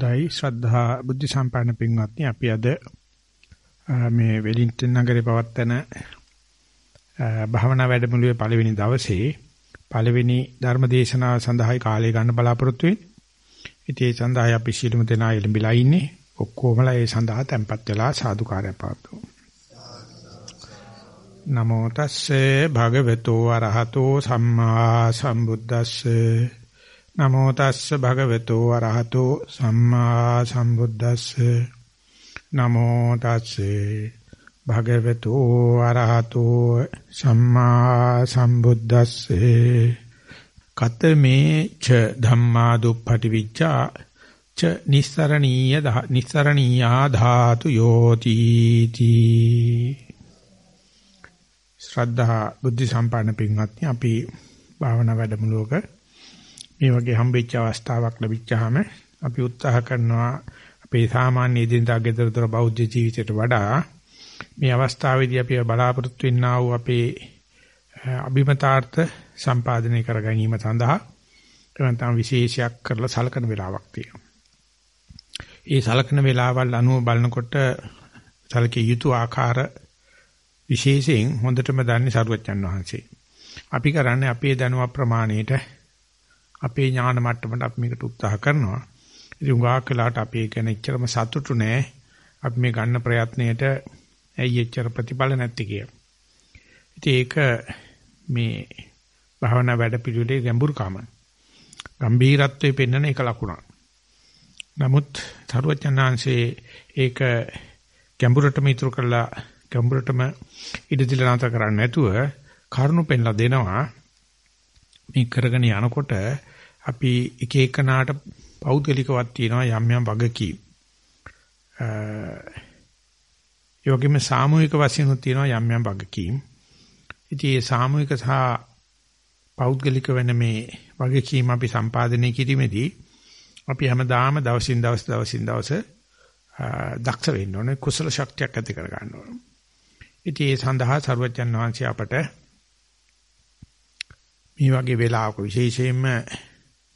අවසරයි ශ්‍රද්ධා බුද්ධ සම්පන්න පින්වත්නි අපි අද මේ වෙලින්ටන් නගරේ පවත්වන භාවනා වැඩමුළුවේ පළවෙනි දවසේ පළවෙනි ධර්ම දේශනාව සඳහායි කාලය ගන්න බලාපොරොත්තු වෙන්නේ. ඉතින් ඒ සඳහා අපි සියලුම දෙනා එළඹිලා ඉන්නේ. ඔක්කොමලා ඒ සඳහා tempත් වෙලා සාදුකාරය පවත්වමු. නමෝ තස්සේ භගවතු වරහතෝ සම්මා සම්බුද්දස්සේ නමෝ තස්ස භගවතු වරහතෝ සම්මා සම්බුද්දස්සේ. නමෝ තස්සේ භගවතු වරහතෝ සම්මා සම්බුද්දස්සේ. කතමේ ච ධම්මා දුප්පටි විච්ඡා ච නිස්සරණීය නිස්සරණීයා ධාතු යෝති තී. ශ්‍රද්ධා බුද්ධ සම්පන්න පින්වත්නි අපි භාවනා වැඩමුළුවක මේ වගේ හම්බෙච්ච අවස්ථාවක් ලැබිච්චාම අපි උත්සාහ කරනවා අපේ සාමාන්‍ය දිනදා ගෙදරතර බෞද්ධ ජීවිතයට වඩා මේ අවස්ථාවේදී අපි බලාපොරොත්තු වෙන්නා වූ අපේ අභිමතාර්ථ සම්පාදනය කර ගැනීම සඳහා එවන්තම් විශේෂයක් කරලා සලකන වෙලාවක් තියෙනවා. ඒ සලකන වෙලාවල් අනුව බලනකොට සලකේ යුතු ආකාර විශේෂයෙන් හොඳටම දන්නේ සරුවච්චන් වහන්සේ. අපි කරන්නේ අපේ දැනුම ප්‍රමාණයට අපේ ඥාන මට්ටමට අපි මේකට උත්සාහ කරනවා. ඉතින් උගාක් වෙලාට අපි ඒක නෙච්චරම සතුටු නෑ. අපි මේ ගන්න ප්‍රයත්නයේට ඇයි එච්චර ප්‍රතිඵල නැති කිය. ඉතින් ඒක මේ භාවනා වැඩපිළිවෙලේ ගැඹුරුකම. ගම්භීරත්වයේ පෙන්වන එක ලකුණක්. නමුත් තරුවචනාංශේ ඒක ගැඹුරටම ඉතුරු කරලා ගැඹුරටම ඉඩ දිලා නැතර කරන්නේ නැතුව කරුණු පෙන්ලා දෙනවා. මේ කරගෙන යනකොට අපි එක එකනාට පෞද්ගලිකවක් තියෙනවා යම් යම් වගකීම්. ඒ වගේම සාමූහික වශයෙන් තියෙනවා යම් යම් වගකීම්. ඉතින් මේ සාමූහික සහ පෞද්ගලික වෙන මේ වගකීම් අපි සම්පාදනය කිරීමේදී අපි හැමදාම දවසින් දවස දවසින් දවස දක්ෂ වෙන්න ඕනේ කුසල ශක්තියක් ඇති කර ගන්න ඕනේ. ඉතින් ඒ සඳහා සරුවචන් වහන්සේ අපට මේ වගේ වෙලාවක විශේෂයෙන්ම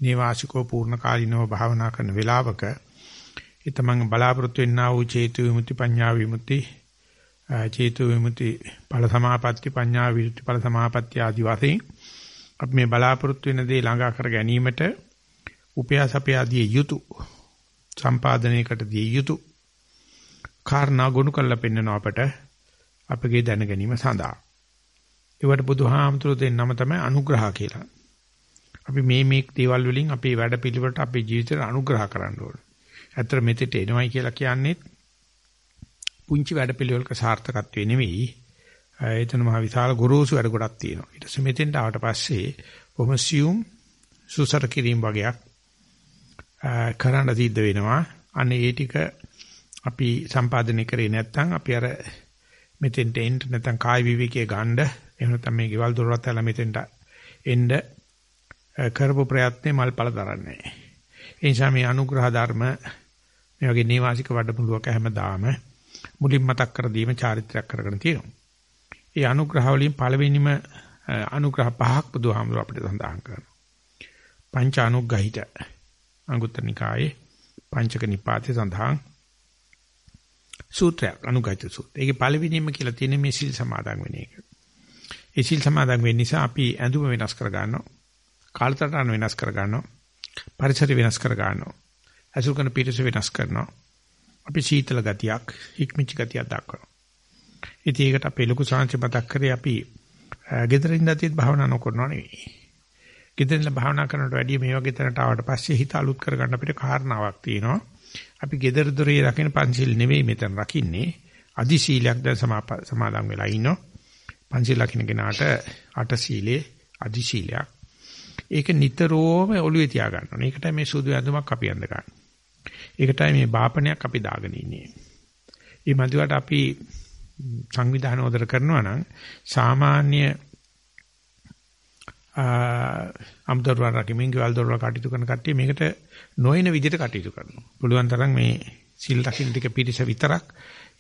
නේවාසිකෝ පූර්ණ කාලිනව භාවනා කරන වෙලාවක ඒ තමන් බලාපොරොත්තු වෙන්නා වූ චේතු විමුක්ති පඤ්ඤා විමුක්ති චේතු විමුක්ති ඵල සමාපatti පඤ්ඤා විමුක්ති ඵල සමාපatti ආදි වශයෙන් අපි මේ බලාපොරොත්තු වෙන දේ ළඟා කර ගැනීමට උපයාසපේ ආදී යුතු සම්පාදනයකට දී යුතු කාරණා ගොනු කරලා පෙන්වන අපට අපගේ දැන ගැනීම සඳහා ඒවට බුදුහාමුදුරු දෙන්නම තමයි අනුග්‍රහ කියලා. අපි මේ මේ දේවල් වලින් අපේ වැඩ පිළිවෙලට අපේ ජීවිතේට අනුග්‍රහ කරන්න ඕනේ. ඇත්තට මෙතෙට එනවයි කියලා කියන්නේ පුංචි වැඩ පිළිවෙලක සාර්ථකත්වෙ නෙවෙයි. එතන මහ විශාල ගුරුසු වැඩ ගොඩක් තියෙනවා. ඊට පස්සේ මෙතෙන්ට ආවට පස්සේ බොහොම සියුම් සුසර කිරීම වගේක් කරන්න සිද්ධ වෙනවා. අනේ ඒ ටික අපි සම්පාදනය කරේ නැත්නම් අපි අර මෙතෙන්ට එන්න නැත්නම් කාය විවේකයේ ගන්න එහෙම නැත්නම් මේ ගෙවල් දොරවල් ඇල මෙතෙන්ට එන්න කරපු ප්‍රයත්නේ මල්පල දරන්නේ. ඒ නිසා මේ අනුග්‍රහ ධර්ම මේ වගේ නේවාසික වඩමුළුවක හැමදාම මුලින් මතක් කර දීම චාරිත්‍රාක් කරගෙන තියෙනවා. ඒ අනුග්‍රහ වලින් පළවෙනිම අනුග්‍රහ පහක් බුදුහාමුදුර අපිට සඳහන් කරනවා. පංච අනුග්‍රහිත අංගුත්තර නිකායේ පංචක නිපාතේ සඳහන් සූත්‍රයක් අනුගත සූත්‍රය. ඒකේ පළවෙනිම කියලා තියෙන්නේ මේ සීල් සමාදන් වෙන එක. ඒ සීල් සමාදන් වෙන්න නිසා අපි ඇඳුම වෙනස් කර ගන්නවා. කාලසටහන වෙනස් කර ගන්නවා. පරිසරය වෙනස් කර ගන්නවා. අසුර කරන පිටස වෙනස් කරනවා. අපි සීතල ගතියක්, හික්මිච්ච ගතියක් දක්වනවා. ඉතින් ඒකට අපේ ලොකු සංචි මතක් කරේ අපි ගෙදරින් දැතිත් භාවනා නොකරනවා නෙවෙයි. ගෙදරින් භාවනා කරනට වැඩිය මේ වගේ තැනට ආවට පස්සේ හිත අලුත් කරගන්න අපිට කාරණාවක් තියෙනවා. අපි gedara dore රකින්න පංචිල් නෙවෙයි මෙතන රකින්නේ. අදි සීලයක් දැන් සමාදන් වෙලා ඉන්නවා. පංචිල් රකින්න කෙනාට අට සීලේ අදි සීලයක්. ඒක නිතරම ඔළුවේ තියා ගන්න ඕනේ. ඒකටයි මේ සුදු ඇඳුමක් අපි අඳ ගන්න. ඒකටයි මේ බාපණයක් අපි දාගෙන ඉන්නේ. මේ මදිවට අපි සංවිධාන උදර කරනවා නම් සාමාන්‍ය අම්දොරවල් රකිමින් ගෙවල් දොරවල් කටයුතු කරන කට්ටිය මේකට නොයන විදිහට කටයුතු කරනවා. පුළුවන් තරම් මේ සිල් රකින්න ටික පිරිස විතරක්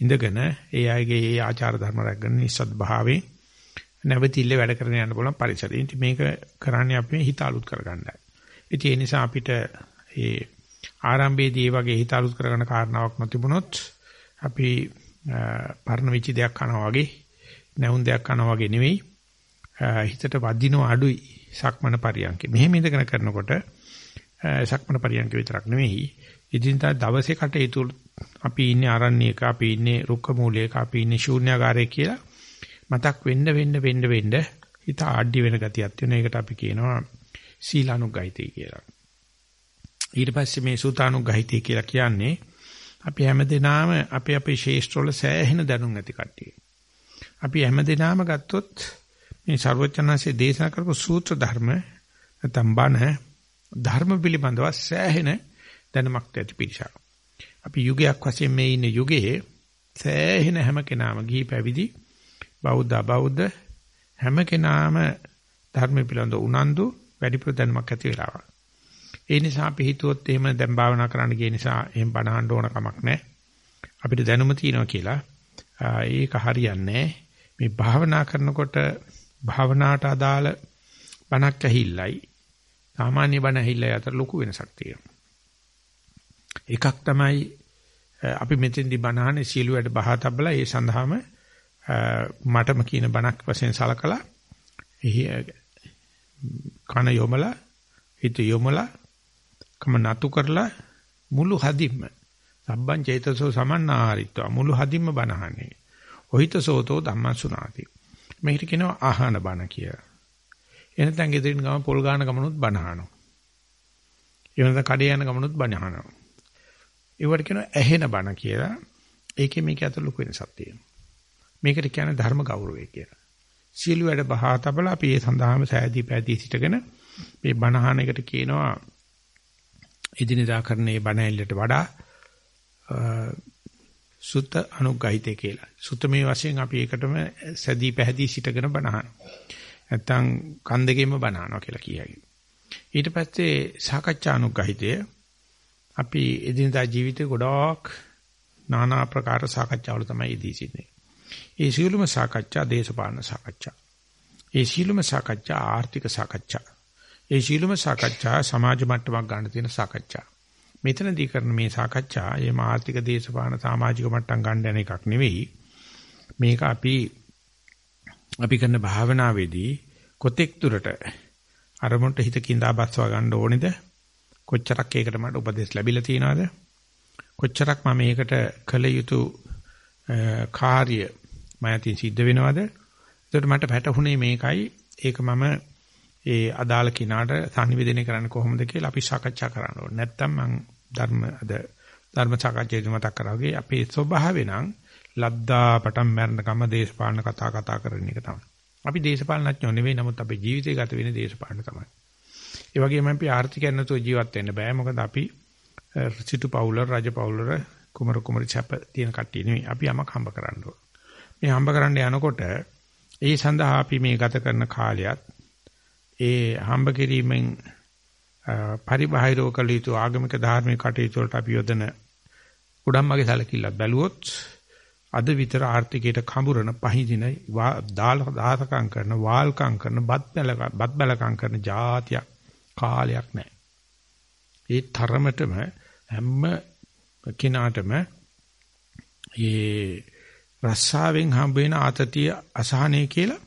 ඉඳගෙන ඒ අයගේ ඒ ආචාර ධර්ම රැකගෙන නිස්සත් භාවයේ නැවතිල්ල වැඩ කරගෙන යන්න බලන පරිසරය. ඉතින් මේක කරන්නේ අපි හිත අලුත් කරගන්නයි. ඉතින් ඒ නිසා අපිට ඒ ආරම්භයේදී මේ වගේ හිත අලුත් කරගන්න කාරණාවක් නොතිබුණොත් අපි පරණ වෙච්ච දෙයක් කරනවා වගේ නැවුම් දෙයක් කරනවා වගේ නෙවෙයි හිතට වදිනව අඩුයි සක්මන පරියන්කේ. මෙහෙම ඉඳගෙන කරනකොට සක්මන පරියන්ක විතරක් නෙවෙයි ඉදින්දා දවසේ කටයුතු අපි ඉන්නේ ආරණ්‍යයක අපි ඉන්නේ රුක්ක මූලයක අපි ඉන්නේ ශූන්‍යාකාරයේ කියලා මතක් වෙන්න වෙන්න වෙන්න වෙන්න හිත ආඩ්‍ය වෙන ගතියක් තියෙනවා. ඒකට අපි කියනවා සීලානුග්ගහිතය කියලා. ඊට පස්සේ මේ සූතානුග්ගහිතය කියලා කියන්නේ අපි හැමදෙනාම අපි අපේ ශේෂ්ත්‍රවල සෑහෙන දැනුම් ඇති කට්ටිය. අපි හැමදෙනාම ගත්තොත් මේ ਸਰවචනanse දේශනා කරපු සූත්‍ර ධර්ම නැත්නම් බණ ධර්ම පිළිබඳව සෑහෙන දැනුමක් ඇති පිරිසක්. අපි යුගයක් වශයෙන් මේ ඉන්න යුගයේ සෑහෙන හැම කෙනාම ගිහි පැවිදි බෞද්ධ බෞද්ධ හැම කෙනාම ධර්ම පිළිබඳ උනන්දු වැඩිපුර දැනුමක් ඇති වෙලාවක්. ඒ නිසා අපි හිතුවොත් එහෙම දැන් භාවනා කරන්න ගිය නිසා එහෙම බණහන්න ඕන කමක් නැහැ. අපිට දැනුම තියෙනවා කියලා. ඒක හරියන්නේ මේ භාවනා කරනකොට භාවනාවට අදාළ බණක් ඇහිල්ලයි සාමාන්‍ය බණ ඇහිල්ලයි අතර ලොකු වෙනසක් තියෙනවා. එකක් තමයි අපි මෙතෙන්දි බණහනේ සීල වැඩ බහා තබලා ඒ සඳහාම මටම කියන බණක් වශයෙන් සලකලා එහි කන යොමලා හිත යොමලා කම නතු කරලා මුළු හදින්ම සබ්බං චේතසෝ සමන්නාහරිත්වා මුළු හදින්ම බණහන්නේ. ඔහිතසෝතෝ ධම්මං සුනාති මේකට කියනවා ආහන බණ කියලා. එනතන් ගෙදරින් ගම පොල් ගාන ගමනුත් බණහනවා. එවනත කඩේ යන ගමනුත් බණහනවා. ඒවට කියනවා ඇහෙන බණ කියලා. ඒකේ මේක අතර ලොකු වෙනසක් තියෙනවා. මේකට කියන්නේ ධර්ම ගෞරවය කියලා. සියලු වැඩ බහා තබලා අපි ඒ සඳහාම සෑදී පැදී සිටගෙන මේ බණහන එකට කියනවා එදිනෙදා කරන මේ බණ ඇල්ලට වඩා සුත අනුග්‍රහිතේ කියලා. සුත මේ වශයෙන් අපි ඒකටම සැදී පැහැදී සිටගෙන බණහන. නැත්තම් කන් දෙකෙන්ම බණහනවා කියලා කියයි. ඊට පස්සේ සාකච්ඡා අනුග්‍රහිතය අපි එදිනදා ජීවිතේ ගොඩාක් নানা ආකාර සාකච්ඡාවල තමයි ඉදී සිටින්නේ. ඒ සියලුම සාකච්ඡා දේශපාලන සාකච්ඡා. ඒ සියලුම සාකච්ඡා ආර්ථික සාකච්ඡා. ඒ සියලුම සාකච්ඡා සමාජ මට්ටමක් ගන්න තියෙන සාකච්ඡා. මෙතනදී කරන මේ සාකච්ඡා එහෙම ආර්ථික දේශපාලන සමාජික මට්ටම් ගන්න යන එකක් නෙවෙයි. මේක අපි අපි කරන භාවනාවේදී කොතෙක් දුරට අරමුණට හිත කිඳා බස්වා ගන්න ඕනේද? කොච්චරක් ඒකට මට උපදෙස් ලැබිලා තියෙනවද? කොච්චරක් මම මේකට කළ යුතු කාර්ය මයතින් සිද්ධ වෙනවද? එතකොට මට පැටහුනේ මේකයි. ඒක මම ඒ අදාළ කිනාට සංනිවේදනය කරන්න කොහොමද කියලා අපි සාකච්ඡා කරන්න ඕනේ. නැත්තම් මම ධර්ම අද ධර්ම සාකච්ඡාවේදී මතක් කරා වගේ අපේ ස්වභාවය නම් ලද්දා පටන් මරණකම දේශපාලන කතා කතා කරන එක තමයි. අපි දේශපාලනඥයෝ නෙවෙයි නමුත් අපේ ජීවිතය ගත වෙන්නේ දේශපාලන තමයි. ඒ වගේම අපි ආර්ථිකයන් නැතුව ජීවත් වෙන්න බෑ. මොකද අපි සිටු පවුල රජ පවුල කුමරු කුමරි ඡප තියෙන කට්ටිය නෙවෙයි. අපි යමක් හම්බ කරන්න ඕන. මේ හම්බ කරන්න යනකොට ඒ සඳහා අපි මේ ගත කරන කාලයත් ඒ හම්බ කිරීමෙන් පරිබාහිරව කළ යුතු ආගමික ධාර්මික කටයුතු වලට අපි යොදන උඩම්මගේ සැලකිල්ලක් බැලුවොත් අද විතර ආර්ථිකයට කඹරන පහදින දාල දාසකම් කරන වාල්කම් කරන බත් බත් බැලකම් කරන જાතියක් කාලයක් නැහැ. ඒ තරමටම හැම කිනාටම ඒ රස්සාවෙන් හම්බ වෙන ආතතිය අසහනය කියලා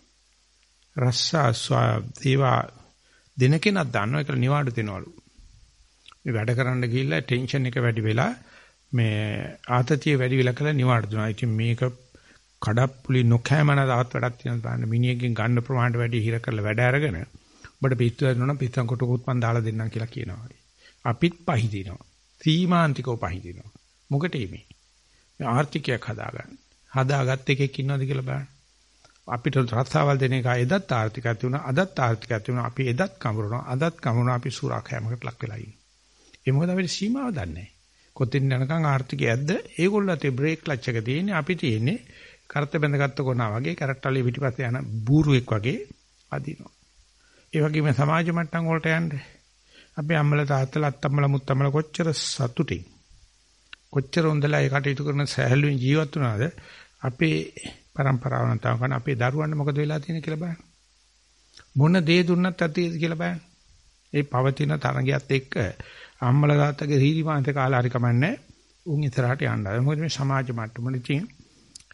රස්සා දේවා දෙන කෙනක් දන්නවා ඒක නිවාඩු දෙනවලු. මේ වැඩ කරන්න ගිහිල්ලා ටෙන්ෂන් එක වැඩි වෙලා මේ ආතතිය වැඩි වෙලා කියලා නිවාඩු දෙනවා. ඉතින් මේක කඩප්පුලි නොකෑමන දාත් වැඩක් තියෙනවා බලන්න මිනිහකින් ගන්න ප්‍රමාණයට වැඩි හිර කරලා වැඩ අරගෙන ඔබට පිස්සු වෙනවා නම් පිස්සන් කොටකුත් මන් දාලා දෙන්නම් කියලා කියනවා. අපිත් පහදිනවා. සීමාන්තිකව පහදිනවා. මොකටේ මේ? මේ ආර්ථිකයක් හදාගන්න. හදාගත් එකෙක් ඉන්නවද කියලා බලන්න. අපිට රස්සාවල් දෙන එක එදත් ආර්ථිකයක් තිබුණා අදත් ආර්ථිකයක් තිබුණා අපි එදත් කමරනවා අදත් කමරනවා අපි සුරාඛෑමකට ලක් වෙලා ඉන්නේ. ඒ මොකද අපිට සීමාව දන්නේ නැහැ. කොතින් යනකම් ආර්ථිකය ඇද්ද ඒගොල්ලෝ අතේ බ්‍රේක් ක්ලච් එක තියෙන්නේ අපි තියෙන්නේ කරත් බැඳගත්ත කොනා වගේ කරට්ටලේ පිටිපස්සේ යන බූරුවෙක් වගේ අදිනවා. ඒ වගේම සමාජ මට්ටම් වලට යන්නේ අපේ අම්මලා තාත්තලා අත්තම්මලා මුත්තම්මලා කොච්චර සතුටින් කොච්චර හොඳලා ඒ කටයුතු කරන සහැල්ලුවෙන් ජීවත් වුණාද අපේ પરම්පරාව නැතව කරන අපේ දරුවන්ට මොකද වෙලා තියෙන්නේ කියලා බලන්න. මොන දේ දුන්නත් ඇතිද කියලා බලන්න. ඒ පවතින තරගයත් එක්ක අම්මලා තාත්තගේ රීරි මාන්තේ කාලා හරි කමන්නේ උන් ඉතරහට යන්න. මොකද මේ සමාජ මට්ටමේ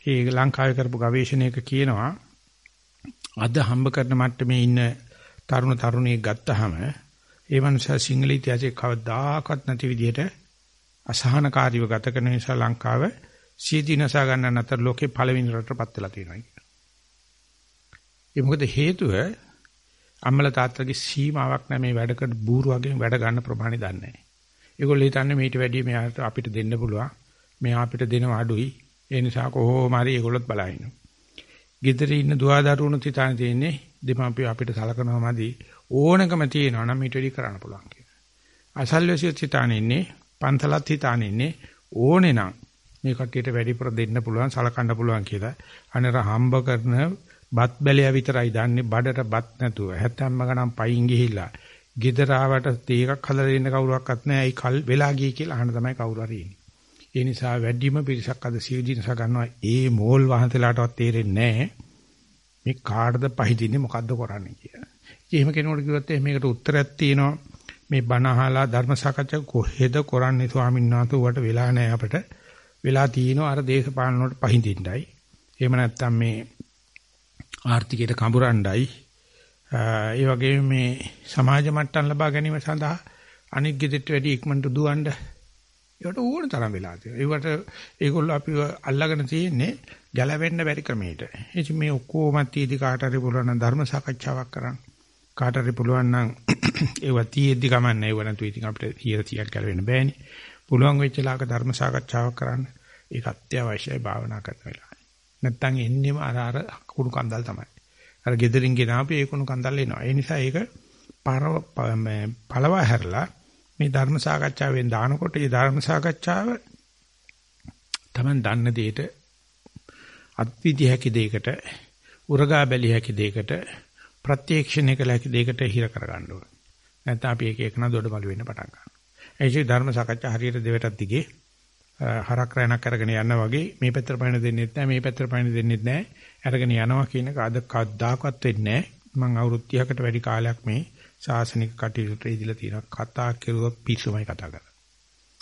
ඒ ලංකාවේ කරපු ගවේෂණයක කියනවා අද හම්බ කරන මට්ටමේ ඉන්න තරුණ තරුණියෙක් ගත්තාම ඒ මනුස්සයා සිංහල ඉතිහාසයේ කවදාකවත් නැති විදිහට අසහනකාරීව ගත කරන නිසා ලංකාව සීදීනසා ගන්න අතර ලෝකේ පළවෙනි රටටපත් වෙලා තියෙනවා කියන. ඒ මොකද හේතුව අම්මලා තාත්තලාගේ සීමාවක් නැහැ මේ වැඩ කර බූරුවගෙන් වැඩ ගන්න ප්‍රමාණය දන්නේ නැහැ. ඒගොල්ලෝ හිතන්නේ මේට වැඩිය මෙයාට අපිට දෙන්න පුළුවන්. මෙයා අපිට දෙනව අඩුයි. ඒ නිසා කොහොම හරි ඒගොල්ලොත් බලහිනවා. ගෙදර ඉන්න දුවදරුණු තිතාන තියෙන්නේ දෙමාපිය අපිට සලකනවා මදි ඕනකම තියෙනවා නම් ඊට වැඩි කරන්න පුළුවන් කියලා. අසල්වැසියෝ තිතාන ඉන්නේ පන්සලත් හිතාන ඉන්නේ ඕනේ නම් මේ කට්ටියට වැඩිපුර දෙන්න පුළුවන් සලකන්න පුළුවන් කියලා. අනර හම්බ කරන බත් බැලය විතරයි දන්නේ බඩට බත් නැතුව. හැත්තම්ම ගණන් පයින් ගිහිල්ලා ගෙදර ආවට තේ එකක් හදලා දෙන්න කවුරක්වත් නැහැ. ඒ කල් වෙලා ගියේ කියලා අහන තමයි කවුරු හරි ඉන්නේ. ඒ නිසා වැඩිම පිරිසක් අද සියදිනස ගන්නවා. ඒ මෝල් වහන්සලාටවත් තේරෙන්නේ නැහැ. මේ කාටද පහදින්නේ මොකද්ද කරන්නේ කියලා. ඉතින් එහෙම කෙනෙකුට කිව්වොත් මේකට උත්තරයක් තියෙනවා. මේ බණ අහලා ධර්ම සාකච්ඡා කොහෙද කරන්නේ ස්වාමීන් වහන්සේ උවට වෙලා නැහැ අපිට. වෙලා තියෙනවා අර දේශපාලන වලට පහදින්නයි. එහෙම නැත්නම් මේ ආර්ථිකයට කඹරණ්ඩයි ඒ වගේම මේ සමාජ මට්ටම් ලබා ගැනීම සඳහා අනික් ගෙදරට වැඩි ඉක්මනට දුවන්න ඒවට ඕන තරම් වෙලා තියෙනවා. ඒවට ඒගොල්ලෝ අපිව අල්ලගෙන තියෙන්නේ ගැලවෙන්න බැරි ක්‍රමයකට. ඉතින් මේ ඔක්කොම තීදි කාට හරි පුළුවන් නම් ධර්ම සාකච්ඡාවක් කරන්න. කාට හරි පුළුවන් නම් ඒව තීද්දි කමන්නේ ඒව නැතු ඉතින් අපිට 100ක් ගැලවෙන්න බෑනේ. පුළුවන් වෙච්ච ලාක ධර්ම සාකච්ඡාවක් කරන්න. ඒක අත්‍යවශ්‍යයි භාවනා කරන වෙලාවේ. නැත්තම් එන්නෙම අර අර කුණු කන්දල් තමයි. අර gederin ගෙනාපු ඒ කුණු කන්දල් එනවා. ඒ නිසා ඒක පරව පළවා හැරලා මේ ධර්ම සාකච්ඡාවෙන් දානකොට මේ ධර්ම සාකච්ඡාව Taman දන්න දෙයට අත්විදි හැකි දෙයකට උරගා බැලිය හැකි දෙයකට ප්‍රත්‍යක්ෂණය කළ හැකි දෙයකට හිර කරගන්න ඕන. නැත්නම් අපි එක එකන දොඩමළු වෙන්න පටන් ගන්නවා. ඒ කිය ධර්ම සාකච්ඡා හරියට දෙවටක් දිගේ හරක් රැණක් කරගෙන යනවා වගේ මේ පැත්තට පයින් දෙන්නෙත් නැහැ මේ පැත්තට පයින් දෙන්නෙත් නැහැ අරගෙන යනවා කියන එක අද කවදාකවත් වෙන්නේ නැහැ මම අවුරුදු 30කට වැඩි කාලයක් මේ ශාසනික කටයුතු ඉදලා තියෙනවා. කතා කෙරුවොත් පිස්සුමයි කතා කරන්නේ.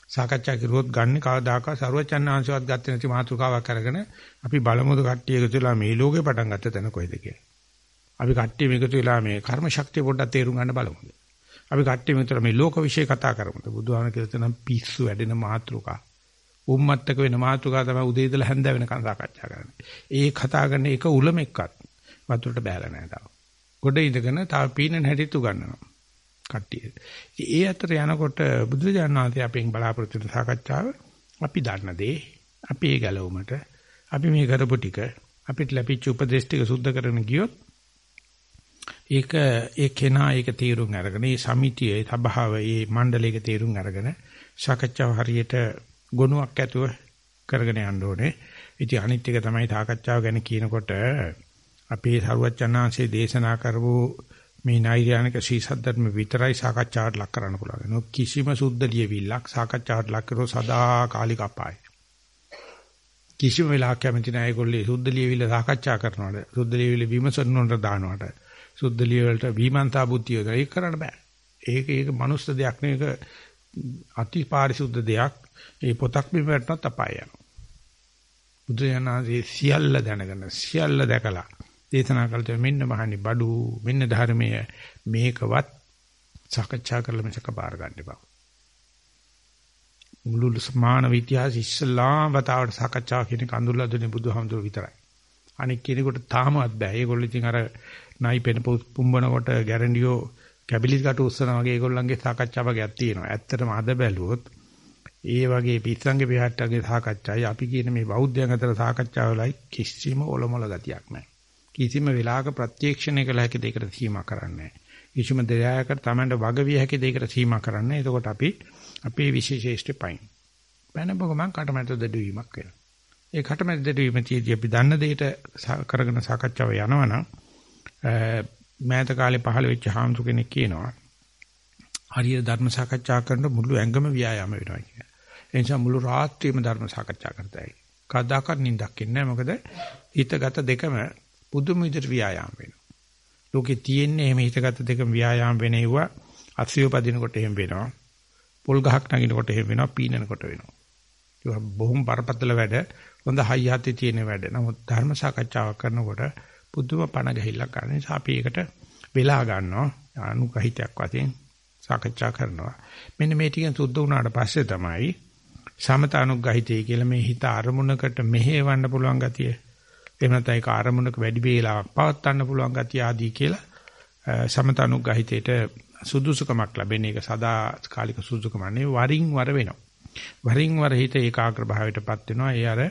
සාකච්ඡා කෙරුවොත් ගන්න කවදාකවත් ਸਰවචන් ආංශවත් ගත්තේ නැති මාතෘකාවක් අරගෙන අපි බලමුද කට්ටිය එකතු වෙලා මේ ලෝකේ පටන් ගත්ත තැන කොයිද කියලා. අපි කට්ටිය මේකතු වෙලා මේ කර්ම ශක්තිය පොඩ්ඩක් තේරුම් ගන්න බලමුද? අපි කට්ටිය මේතර මේ ලෝක විශ්ය කතා කරමුද බුදුහාම කියලා තනම් පිස්සු වැඩෙන මාතෘකා උම්මත්තක වෙන මාතෘකා තමයි උදේ ඉඳලා හැන්ද වෙනකන් සාකච්ඡා කරන්නේ. ඒ කතා කරන එක උලමෙක්වත් වතුරට බෑලා නැහැ තාම. ගොඩ ඉඳගෙන තව පීනන හැටිත් උගන්වනවා. කට්ටිය. ඒ අතර යනකොට බුදුරජාණන් වහන්සේ අපෙන් බලාපොරොත්තු වෙන සාකච්ඡාව අපි දන්න දේ අපි ඒ ගැලවුමට අපි මේ කරපු ටික අපිට ලැබිච්ච උපදේශ ටික සුද්ධ කරගෙන ගියොත් ඒක ඒ කෙනා ඒක තීරුම් අරගෙන ඒ සමිතියේ සභාව ඒ මණ්ඩලයක තීරුම් අරගෙන සාකච්ඡාව හරියට ගුණයක් ඇතුව කරගෙන යන්න ඕනේ. ඉතින් අනිත් එක තමයි සාකච්ඡාව ගැන කියනකොට අපේ සරුවචනාංශයේ දේශනා කරපු මේ නෛර්යානික ශීසද්ධර්ම විතරයි සාකච්ඡාවට ලක් කරන්න පුළුවන්. කිසිම සුද්ධ ලියවිල්ලක් සාකච්ඡාවට ලක් කරෝ සදා කාලික අපායයි. කිසිම වෙලාවක කැමති නැහැ ඒගොල්ලෝ සුද්ධ ලියවිල්ල සාකච්ඡා කරනවට සුද්ධ ලියවිල්ල විමසනනට දානවට සුද්ධ ලියවිල්ලට විමන්තා බුද්ධිය ඒක කරන්න බෑ. ඒක ඒක මනුස්ස දෙයක් නෙවෙයි අති පාරිශුද්ධ දෙයක්. ඒ පොතක් බිම වැටුණත් අපාය යනවා. බුදුයනාගේ සියල්ල දැනගෙන සියල්ල දැකලා දේශනා කළේ මෙන්න මහනි බඩු මෙන්න ධර්මයේ මේකවත් සාකච්ඡා කරලා මේක බාර ගන්න බා. මුළු සමාන ඉතිහාස ඉස්ලාම් වතාවට සාකච්ඡා කියන කඳුල්ලා දුන්නේ බුදුහාමුදුරුවෝ විතරයි. අනික කෙනෙකුට තාමවත් බෑ. ඒගොල්ලෝ ඉතින් අර නයි පෙන පුම්බනකොට ගැරන්ඩියෝ කැබිලිස් කට උස්සන වගේ ඒගොල්ලන්ගේ සාකච්ඡා වගේක් තියෙනවා. ඇත්තටම අද බැලුවොත් ඒ වගේ පිස්සංගේ පිටට්ටගේ සාකච්ඡායි අපි කියන මේ බෞද්ධයන් අතර සාකච්ඡාවලයි කිසිම ඔලොමල ගතියක් නැහැ. කිසිම වෙලාවක ප්‍රත්‍යක්ෂණය කළ හැකි දෙයකට සීමා කරන්නේ නැහැ. කිසිම දෙයකට Tamanට වගවිය හැකි දෙයකට සීමා කරන්නේ. එතකොට අපි අපේ විශේෂේෂ්ඨ පයින්. පැනපොක මං කටමැද දෙඩවීමක් වෙනවා. ඒ කටමැද දෙඩවීම තියදී අපි දන්න දෙයට කරගෙන සාකච්ඡාව යනවනම් මෑත කාලේ පහළ වෙච්ච හාමුදුර කෙනෙක් කියනවා හරියට ධර්ම සාකච්ඡා කරන මුළු ඇඟම ව්‍යායාම වෙනවා කියලා. ඒ නිසා මුළු රාත්‍රියම ධර්ම සාකච්ඡා කරතයි. කවදාකවත් නිින්දක් එන්නේ නැහැ. මොකද හිතගත දෙකම පුදුම විදිහට ව්‍යායාම වෙනවා. ලෝකේ තියෙන්නේ එහෙම හිතගත දෙකම ව්‍යායාම වෙනේවා අසියපදිනකොට එහෙම වෙනවා. පොල් ගහක් නගිනකොට එහෙම වෙනවා පීනනකොට වෙනවා. ඒක බොහොම බරපතල වැඩ හොඳ හයියත් තියෙන වැඩ. නමුත් ධර්ම සාකච්ඡාවක් කරනකොට පුදුම පණ ගහිල්ලක් ගන්න නිසා අපි ඒකට වෙලා ගන්නවා අනුගහිතයක් වශයෙන් සාකච්ඡා කරනවා. මෙන්න මේ ටිකෙන් සුද්ධ වුණාට පස්සේ තමයි සමත අනුගහිතය කියලා මේ හිත අරමුණකට මෙහෙවන්න පුළුවන් ගතිය. එහෙම නැත්නම් ඒක අරමුණක වැඩි වේලාවක් පවත්වන්න පුළුවන් ගතිය ආදී කියලා සමත අනුගහිතයට සුදුසුකමක් ලැබෙන එක සදා කාලික සුදුසුකම නෙවෙයි වරින් වර වෙනවා. වරින් වර හිත ඒකාග්‍ර භාවයටපත් වෙනවා. ඒ අර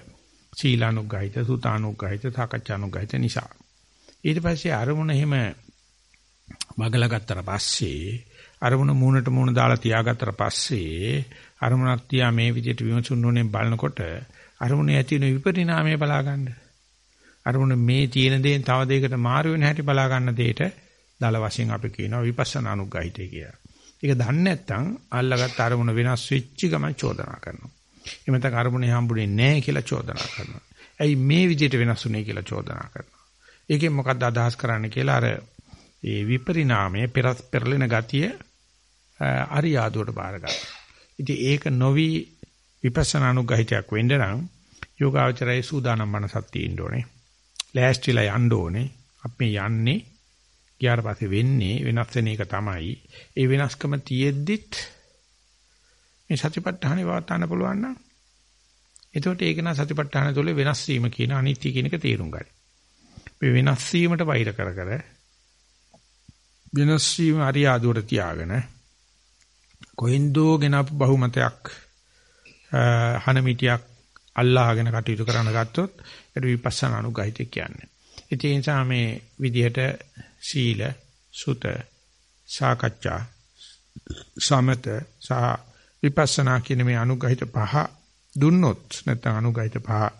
සීලානුගහිත, සුතානුගහිත, සාකච්ඡානුගහිත නිසා. ඊට පස්සේ අරමුණ එහෙම මගලා ගත්තට පස්සේ අරමුණ මූණට මූණ දාලා තියාගත්තට පස්සේ අරමුණක් තියා මේ විදිහට විමසුන්නුනේ බලනකොට අරමුණේ ඇති වෙන විපරිණාමය බලා ගන්න. අරමුණ මේ තියෙන දේෙන් තව දෙයකට මාරු වෙන හැටි බලා ගන්න දෙයට දල වශයෙන් අපි කියනවා විපස්සනා අනුග්‍රහිතය කියලා. ඒක දන්නේ නැත්නම් අල්ලගත් අරමුණ වෙනස් වෙච්ච ගමන් චෝදනා කරනවා. එහෙම නැත්නම් අරමුණේ හම්බුනේ නැහැ කියලා චෝදනා කරනවා. ඇයි මේ විදිහට වෙනස් වුනේ කියලා චෝදනා කරනවා. ඒකෙන් මොකක්ද අදහස් කරන්න කියලා අර ඒ විපරිණාමයේ පෙරලෙන ගතිය අරියාදුවට බාර ගන්න. ඉතින් ඒක නොවි විපස්සනා අනුගහිතයක් වෙන්න නම් යෝගාචරයේ සූදානම් මනසක් තියෙන්න ඕනේ. ලෑස්තිලා යන්න ඕනේ. අපි යන්නේ ගියාට පස්සේ වෙන්නේ වෙනස් වෙන එක තමයි. ඒ වෙනස්කම තියෙද්දිත් මේ සතිපට්ඨානේ වාතාන පුළුවන් නම් එතකොට ඒක නා සතිපට්ඨාන තුළ වෙනස් වීම කියන අනිත්‍ය කියන එක තේරුම් ගන්න. මේ වෙනස් වීමට වෛර කර කර වෙනස් වීම අරියාදුවට තියාගෙන කොහෙන්දෝ ගෙනපු බහුමතයක් හනමිටියක් අල්ලාගෙන කටයුතු කරන්න ගත්තොත් ඒක විපස්සනා අනුගහිත කියන්නේ. ඒ නිසා මේ විදිහට සීල සුත සාකච්ඡා සමත සහ විපස්සනා කියන මේ අනුගහිත පහ දුන්නොත් නැත්නම් අනුගහිත පහ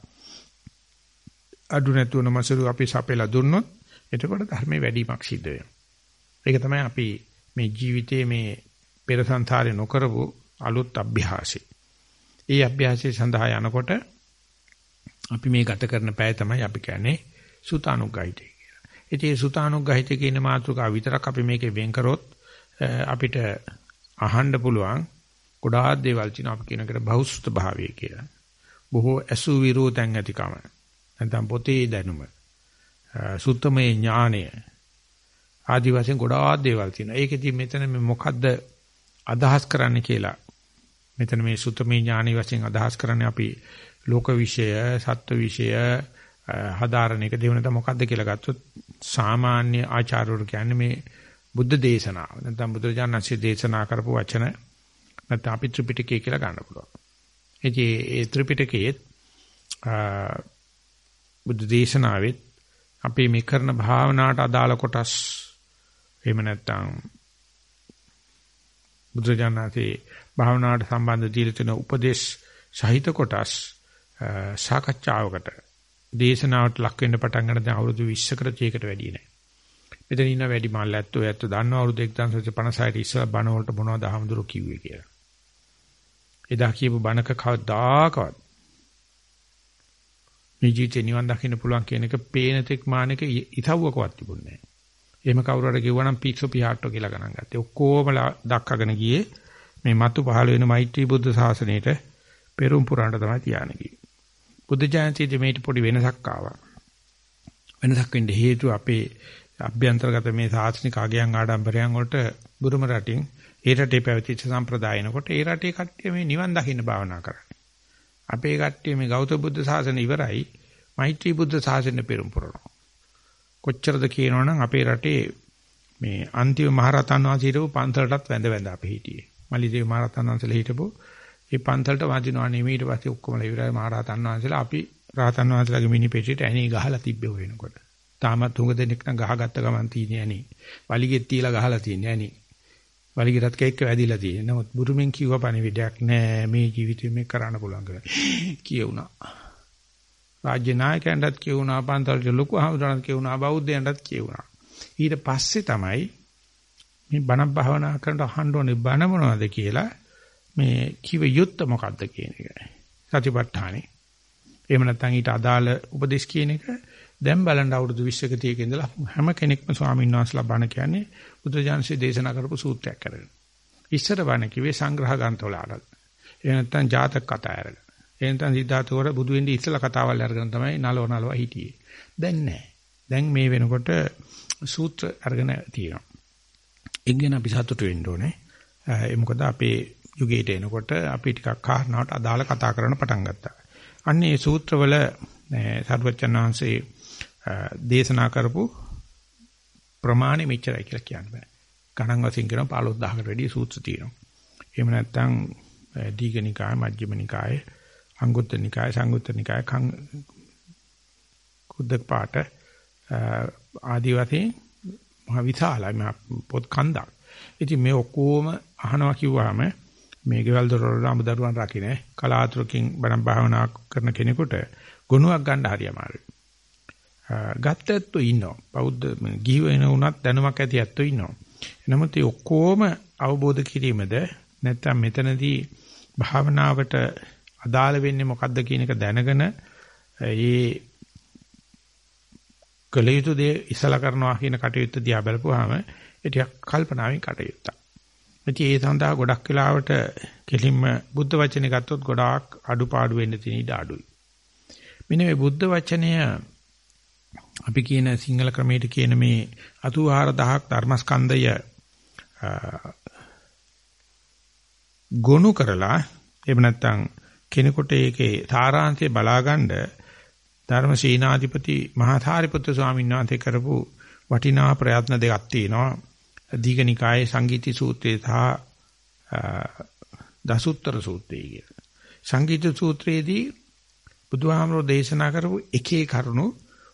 අඩු නැතුව නමසරු අපි සපෙලා දුන්නොත් එතකොට ධර්මයේ වැඩිමක් සිද්ධ වෙනවා. ඒක තමයි අපි මේ ජීවිතයේ මේ පෙර සංසාරේ නොකරපු අලුත් අභ්‍යාසය. ඒ අභ්‍යාසය සඳහා යනකොට අපි මේ ගත කරන පැය තමයි අපි කියන්නේ සුතානුග්ගහිතය කියලා. ඉතින් සුතානුග්ගහිතය කියන මාතෘකාව විතරක් අපි මේකේ වෙන් කරොත් අපිට අහන්න පුළුවන් ගොඩාක් දේවල් තියෙනවා අපි කියන එකට බහුසුත භාවය කියලා. බොහෝ අසු විරෝධයන් ඇතිකම. නැත්නම් පොතේ දැනුම. සුත්තමේ ඥානය ආදි වශයෙන් ගොඩාක් දේවල් තියෙනවා. ඒකෙදි මෙතන මේ මොකද්ද අදහස් කරන්න කියලා. මෙතන මේ සුතමේ ඥානි වශයෙන් අදහස් කරන්නේ අපි ලෝක විෂය, සත්ත්ව විෂය හදාරණ එක දෙවෙනද මොකද්ද කියලා ගත්තොත් සාමාන්‍ය ආචාර්යවරු කියන්නේ මේ බුද්ධ දේශනාව. නැත්නම් බුදුරජාණන්සේ දේශනා කරපු වචන නැත්නම් අපි ත්‍රිපිටකය කියලා ගන්න පුළුවන්. ඒ ත්‍රිපිටකයේ බුද්ධ දේශනාවෙත් අපි මේ කරන භාවනාවට අදාළ කොටස් එහෙම නැත්නම් බුදුජානකේ භාවනාවට සම්බන්ධ දීලා තියෙන උපදේශ සහිත කොටස් සාකච්ඡාවකට දේශනාවට ලක් වෙන්න පටන් ගන්න දැන් අවුරුදු 20කට 30කට වැඩි නෑ. මෙතන ඉන්න වැඩි මල් ඇත්තෝ ඇත්තෝ දන්නවා අවුරුදු 1956 ඉස්සලා බණ වලට මොනවද අහමුදුරු කිව්වේ කියලා. එදා කියපු බණක කවදාකවත් මේ ජීවිතේ නිවන් දකින්න පුළුවන් කියන එක පේන තෙක් මානක ඉතව්වකවත් තිබුණේ නැහැ. එහෙම කවුරු හරි කිව්වනම් පික්සෝ පියාට්ටෝ කියලා ගණන් ගත්තේ. ඔක්කොම දක්කගෙන ගියේ මේ මතු පහළ වෙන මෛත්‍රී බුද්ධ ශාසනයට පෙරම් පුරාණ තමයි තියාන ගියේ. බුද්ධ ජයන්තියේ මේට පොඩි වෙනසක් ආවා. වෙනසක් වෙන්න හේතුව අපේ අභ්‍යන්තරගත මේ සාසනික ආගයන් ආඩම්බරයන් වලට බුරුම රටින් ඒ රටේ පැවතිච්ච සම්ප්‍රදායනකොට ඒ රටේ කට්ටිය මේ නිවන් දකින්න භාවනා කරන්නේ. අපේ කට්ටිය මේ ගෞතම බුද්ධ ශාසනය ඉවරයි මෛත්‍රී බුද්ධ ශාසනය පෙරම් පුරනවා. කොච්චරද කියනවනම් අපේ රටේ මේ අන්තිම මහරහතන් වහන්සේ හිටපු පන්සලටත් වැඳ වැඳ අපි හිටියේ. මලිදේව මහරහතන් වහන්සේලා හිටපු ඒ පන්සලට වදිනවා නෙමෙයි ඊට පස්සේ ඔක්කොම ඉවරයි මහරහතන් වහන්සේලා අපි රහතන් වහන්සේලාගේ මිනි පෙට්ටියට ඇණි ගහලා තිබ්බේ වෙනකොට. තාමත් තුඟ දෙනෙක් නම් ගහගත්ත ගමන් තියෙන්නේ ඇණි. වලිගෙත් තියලා ගහලා තියෙන්නේ ඇණි. වලිගෙටත් කේක්ක වැදිලා තියෙන්නේ. නමුත් බුරුමින් කිව්ව පණිවිඩයක් නෑ මේ ජීවිතේ මේ කරන්න පුළුවන් කියලා. කියුණා. රාජ්‍ය නායකයන්ටත් කියුණා පන්තලට ලොකු හමුදානත් කියුණා බෞද්ධයන්ටත් කියුණා. ඊට පස්සේ තමයි මේ බණ භාවනා කරනට අහන්න ඕනේ බණ මොනවද කියලා මේ කිව යුත්ත මොකද්ද කියන එක. සතිපට්ඨානේ. එහෙම නැත්නම් ඊට අදාළ උපදේශ කියන එක දැන් බලන්න අවුරුදු 20ක 30ක ඉඳලා හැම කෙනෙක්ම ස්වාමීන් වහන්සේලා බණ කියන්නේ බුදුජානසී දේශනා කරපු සූත්‍රයක් කරගෙන. ඉස්සර බණ කිව්වේ සංග්‍රහ ග්‍රන්ථවල අරගෙන. එහෙම නැත්නම් ජාතක කතා අරගෙන. එහෙම නැත්නම් සිද්ධාර්ථවර බුදු වෙන්නේ ඉස්සලා කතාවල් අරගෙන තමයි නලව නලව හිටියේ. දැන් නැහැ. දැන් මේ වෙනකොට සූත්‍ර අරගෙන තියෙනවා. එංගෙන අපි සතුටු වෙන්න ඕනේ. ඒ මොකද අපේ යුගයට එනකොට අපි ටිකක් කාරණාවට අදාළ කතා කරන්න පටන් ගත්තා. අන්න ඒ සූත්‍රවල සර්වචන්නාංශේ දේශනා කරපු ප්‍රමාණය මෙච්චරයි කියලා කියන්න බෑ. ගණන් වශයෙන් කියන 15000කට වැඩි සූත්‍ර තියෙනවා. එහෙම නැත්නම් දීඝනිකාය, මජ්ක්‍ධිමනිකාය, අංගුත්තරනිකාය, සංගුත්තරනිකාය, කං කුද්දක පාට ආදි වශයෙන් මහ විශාලයි මහ පොත් කන්දක්. ඉතින් මේ ඔක්කොම අහනවා කිව්වහම මේ ගෙවල් දොරවල් අමුදරුවන් රකින්න කලාතුරකින් බණ භාවනා කරන කෙනෙකුට ගුණයක් ගන්න හරි අමාරුයි. ගත්තැත්තෝ ඉන්නවා. බෞද්ධ ගිහි වෙන උනත් දැනුමක් ඇති ඇත්තෝ ඉන්නවා. නමුත් මේ ඔක්කොම අවබෝධ කිරීමද නැත්නම් මෙතනදී භාවනාවට අදාළ වෙන්නේ මොකද්ද කියන එක දැනගෙන ඒ කලියුතු දේ ඉසලා කරනවා කියන කටයුත්ත දිහා බලපුවාම ඒ ටිකක් කල්පනාවෙන් කටයුත්තක්. ඉතින් ඒ සඳහා ගොඩක් වෙලාවට කෙලින්ම බුද්ධ වචනේ ගත්තොත් ගොඩාක් අඩුපාඩු වෙන්න තියෙන ඉඩ අඩුයි. මෙන්න මේ බුද්ධ වචනය අපි කියන සිංහල ක්‍රමයට කියන මේ 84000ක් ධර්මස්කන්ධය ගොනු කරලා එහෙම නැත්නම් කෙනෙකුට ඒකේ සාරාංශය බලාගන්න ධර්ම සීනාධිපති මහා සාරිපුත්‍ර ස්වාමීන් වහන්සේ කරපු වටිනා ප්‍රයත්න දෙකක් තියෙනවා. දීඝනිකායේ සංගීති සූත්‍රය සහ දසුත්තර සූත්‍රය කියලා. සංගීත සූත්‍රයේදී බුදුහාමරෝ දේශනා කරපු එකේ කරුණු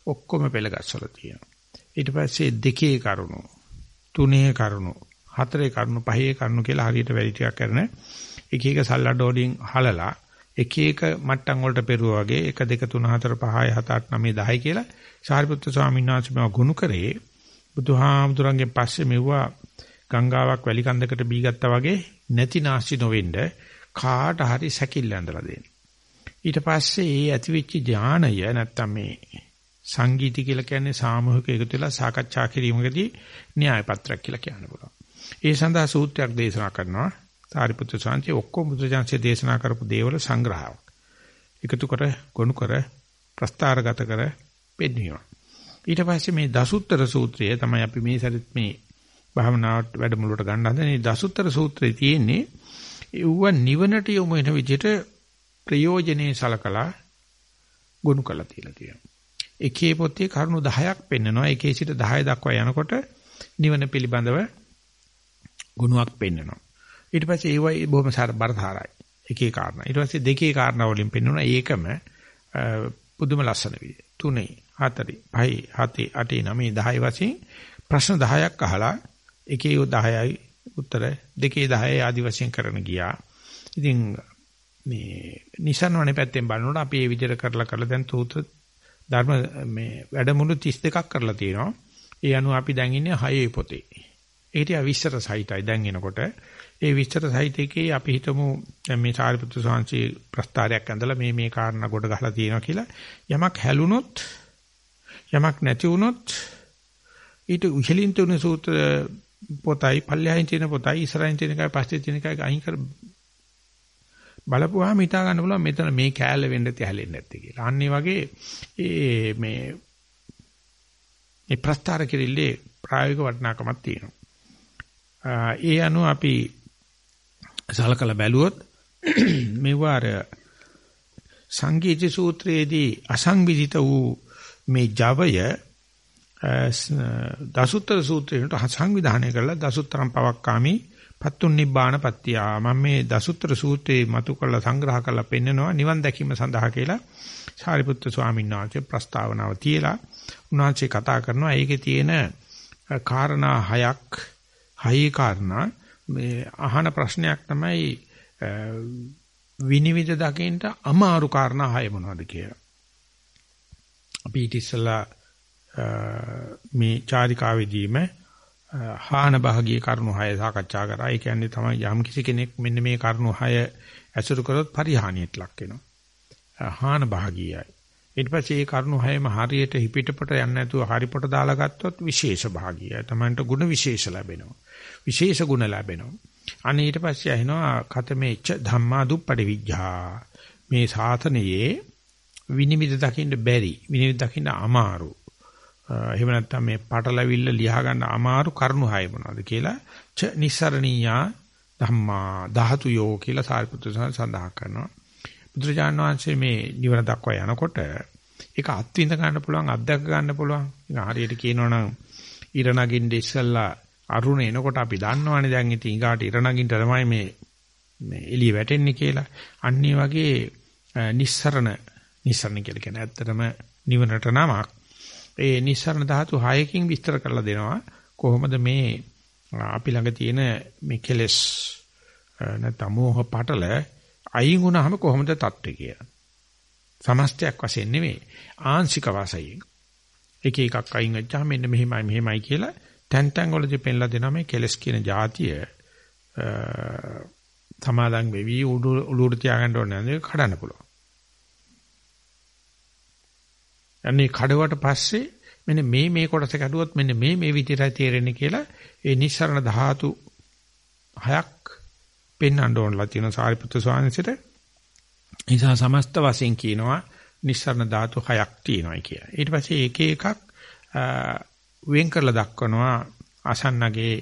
ඔක්කොම පෙළගස්සලා තියෙනවා. ඊට පස්සේ දෙකේ කරුණු, තුනේ කරුණු, හතරේ කරුණු, පහේ කරුණු කියලා හරියට වැඩි ටිකක් කරන එක එක සල්ලඩෝඩින් හලලා එක එක මට්ටම් වලට පෙරුවා වගේ 1 2 3 4 5 6 7 8 9 10 කියලා සාරිපුත්‍ර ස්වාමීන් වහන්සේ මේවා ගුණ කරේ බුදුහාමුදුරන්ගෙන් පස්සේ මෙවුවා ගංගාවක් වැලි කන්දකට බී ගත්තා වගේ නැති නාස්ති නොවෙන්න කාට හරි සැකිල්ල ඇඳලා දෙන්න. ඊට පස්සේ ඒ ඇතිවෙච්ච ඥාණය නැත්තම් මේ සංගීති කියලා කියන්නේ සාමූහික එකතු වෙලා සාකච්ඡා කිරීමකදී න්‍යාය පත්‍රයක් කියලා කියන්න පුළුවන්. ඒ සඳහා සූත්‍රයක් දේශනා කරනවා. සාරිපුත්‍ර සාන්ති ඔක්කොම බුදුජානකසේ දේශනා කරපු දේවල් සංග්‍රහයක්. එකතු කර ගොනු කර ප්‍රස්තාරගත කර පෙන්වීම. ඊට පස්සේ මේ දසුත්තර සූත්‍රය තමයි අපි මේ සැරෙත් මේ භාවනාවට වැඩමුළුවට ගන්න හදන්නේ. දසුත්තර සූත්‍රයේ තියෙන්නේ ඒව නිවනට යොමු වෙන විදිහට ප්‍රයෝජනේ සලකලා ගොනු කරලා තියලා තියෙනවා. එකේ පොතේ කරුණු 10ක් පෙන්නනවා. එකේ සිට 10 දක්වා යනකොට නිවන පිළිබඳව ගුණයක් පෙන්නනවා. ඊට පස්සේ ඒවයි බොහොම බරතරයි. එකේ කාරණා. ඊට පස්සේ දෙකේ කාරණා වලින් පෙන්වනවා ඒකම පුදුම ලස්සන විදිය. තුනේ, හතරේ, පහේ, හතේ, අටේ, නවයේ, 10 වශයෙන් ප්‍රශ්න 10ක් අහලා එකේ 10යි උත්තර දෙකේ 10යි ආදි වශයෙන් කරන ගියා. ඉතින් මේ නිසන්වනේ පැත්තෙන් බලනකොට අපි මේ විදිහට කරලා කරලා දැන් තූත ධර්ම මේ වැඩමුළු 32ක් කරලා තියෙනවා. ඒ අනුව අපි දැන් ඉන්නේ 6 පොතේ. ඒකට විස්තර සහිතයි දැන් එනකොට. ඒ විස්තර සහිතකේ අපි හිතමු දැන් මේ සාරිපුත්‍ර සාංශී ප්‍රස්තාරයක් ඇඳලා මේ මේ කාරණා කොට ගහලා තියෙනවා කියලා. යමක් හැලුනොත් යමක් නැති වුනොත් ඊට උහෙලින් තුන සූත්‍ර පොතයි පල්ලෙහායින් තියෙන පොතයි ඉස්සරහින් තියෙන එකයි පස්සේ තියෙන එකයි අයින් කර බලපුවාම හිතා ගන්න පුළුවන් මෙතන මේ කෑල්ල වෙන්න ඇති හැලෙන්නේ නැත්තේ කියලා. අන්න වගේ ඒ මේ මේ ප්‍රස්තාර කිරිල්ලේ ප්‍රායෝගික වටිනාකමක් තියෙනවා. ඒ අනුව අපි සලකලා බැලුවොත් මේවාර සංගීත සූත්‍රයේදී අසංවිධිත වූ මේ ජවය දසුත්තර සූත්‍රයට සංවිධානය කරලා දසුත්තරම් පවක්කාමි පත්තුන් නිබ්බාන පත්‍තියා. මම මේ දසුත්තර සූත්‍රයේ මතු කරලා සංග්‍රහ කරලා පෙන්නනවා නිවන් දැකීම සඳහා කියලා සාරිපුත්‍ර ස්වාමීන් වහන්සේ ප්‍රස්තාවනාව තියලා උන්වහන්සේ කතා කරනවා. ඒකේ තියෙන කාරණා හයක් හයේ කාරණා. මේ අහන ප්‍රශ්නයක් තමයි විනිවිද දකින්න අමාරු කාරණා හය මොනවද කියලා. අපි ඉතිස්සලා මේ චාරිකාවේදීම හාන භාගී කරුණු 6 සාකච්ඡා කරා. ඒ කියන්නේ තමයි යම් කිසි කෙනෙක් මෙන්න මේ කරුණු 6 ඇසුරු කරොත් පරිහානියට ලක් වෙනවා. හාන භාගීයයි. ඊට පස්සේ මේ කරුණු 6ම හරියට හිපිටපට යන්නේ නැතුව හරිපට දාලා ගත්තොත් විශේෂ භාගීයයි. Tamanට ಗುಣ විශේෂ ලැබෙනවා. විශේෂ ගුණ ලැබෙනවා. අනේ ඊට පස්සේ අහිනවා කතමේච්ච ධම්මා දුප්පටි විඥා. මේ සාතනයේ විනිවිද දකින්න බැරි විනිවිද දකින්න අමාරු එහෙම නැත්නම් මේ පටලවිල්ල ලියා ගන්න අමාරු කරුණු හය මොනවද කියලා ච නිස්සරණීයා ධම්මා ධාතු යෝ කියලා සාරිපුත්‍ර සඳහන් කරනවා. බුදුරජාණන් වහන්සේ මේ නිවන දක්වා යනකොට ඒක අත්විඳ ගන්න පුළුවන් අත්දැක ගන්න පුළුවන්. ඒක හරියට කියනවනම් ඉර නගින්න ඉස්සල්ලා අරුණ එනකොට අපි දන්නවනේ දැන් ඉතින් ඊගාට ඉර නගින්න තමයි මේ මේ එළිය වැටෙන්නේ කියලා. අන්න වගේ නිස්සරණ නිස්සරණ කියලා කියන්නේ ඇත්තටම නිවනට නමක්. ඒ නිස්සරණ ධාතු 6කින් විස්තර කරලා දෙනවා. කොහොමද මේ අපි ළඟ තියෙන මේ කෙලස් නැත්නම් මෝහ පටල අයින් වුණාම කොහොමද තත්ත්වය කියලා. සමස්තයක් වශයෙන් නෙමෙයි ආංශික වාසයෙන්. එක එකක් අයින් වෙච්චාම මෙන්න මෙහෙමයි මෙහෙමයි කියලා තැන් තැන් වලදී පෙන්ලා දෙනවා මේ කෙලස් කියන જાතිය සමාදන් වෙවි උඩුට තියාගන්න ඕනේ නැහැ කඩන්න පුළුවන්. අනේ කඩවට පස්සේ මෙන්න මේ මේ කොටස කැඩුවොත් මෙන්න මේ මේ විදිහටයි තේරෙන්නේ කියලා ඒ නිස්සරණ ධාතු හයක් පෙන්වන්න ඕනලා තියෙන සාරිපුත්‍ර ස්වාමීන්සිට නිසා සමස්ත වශයෙන් කියනවා නිස්සරණ ධාතු හයක් තියෙනවා කියලා. ඊට පස්සේ එක එකක් වෙන් කරලා දක්වනවා අසන්නගේ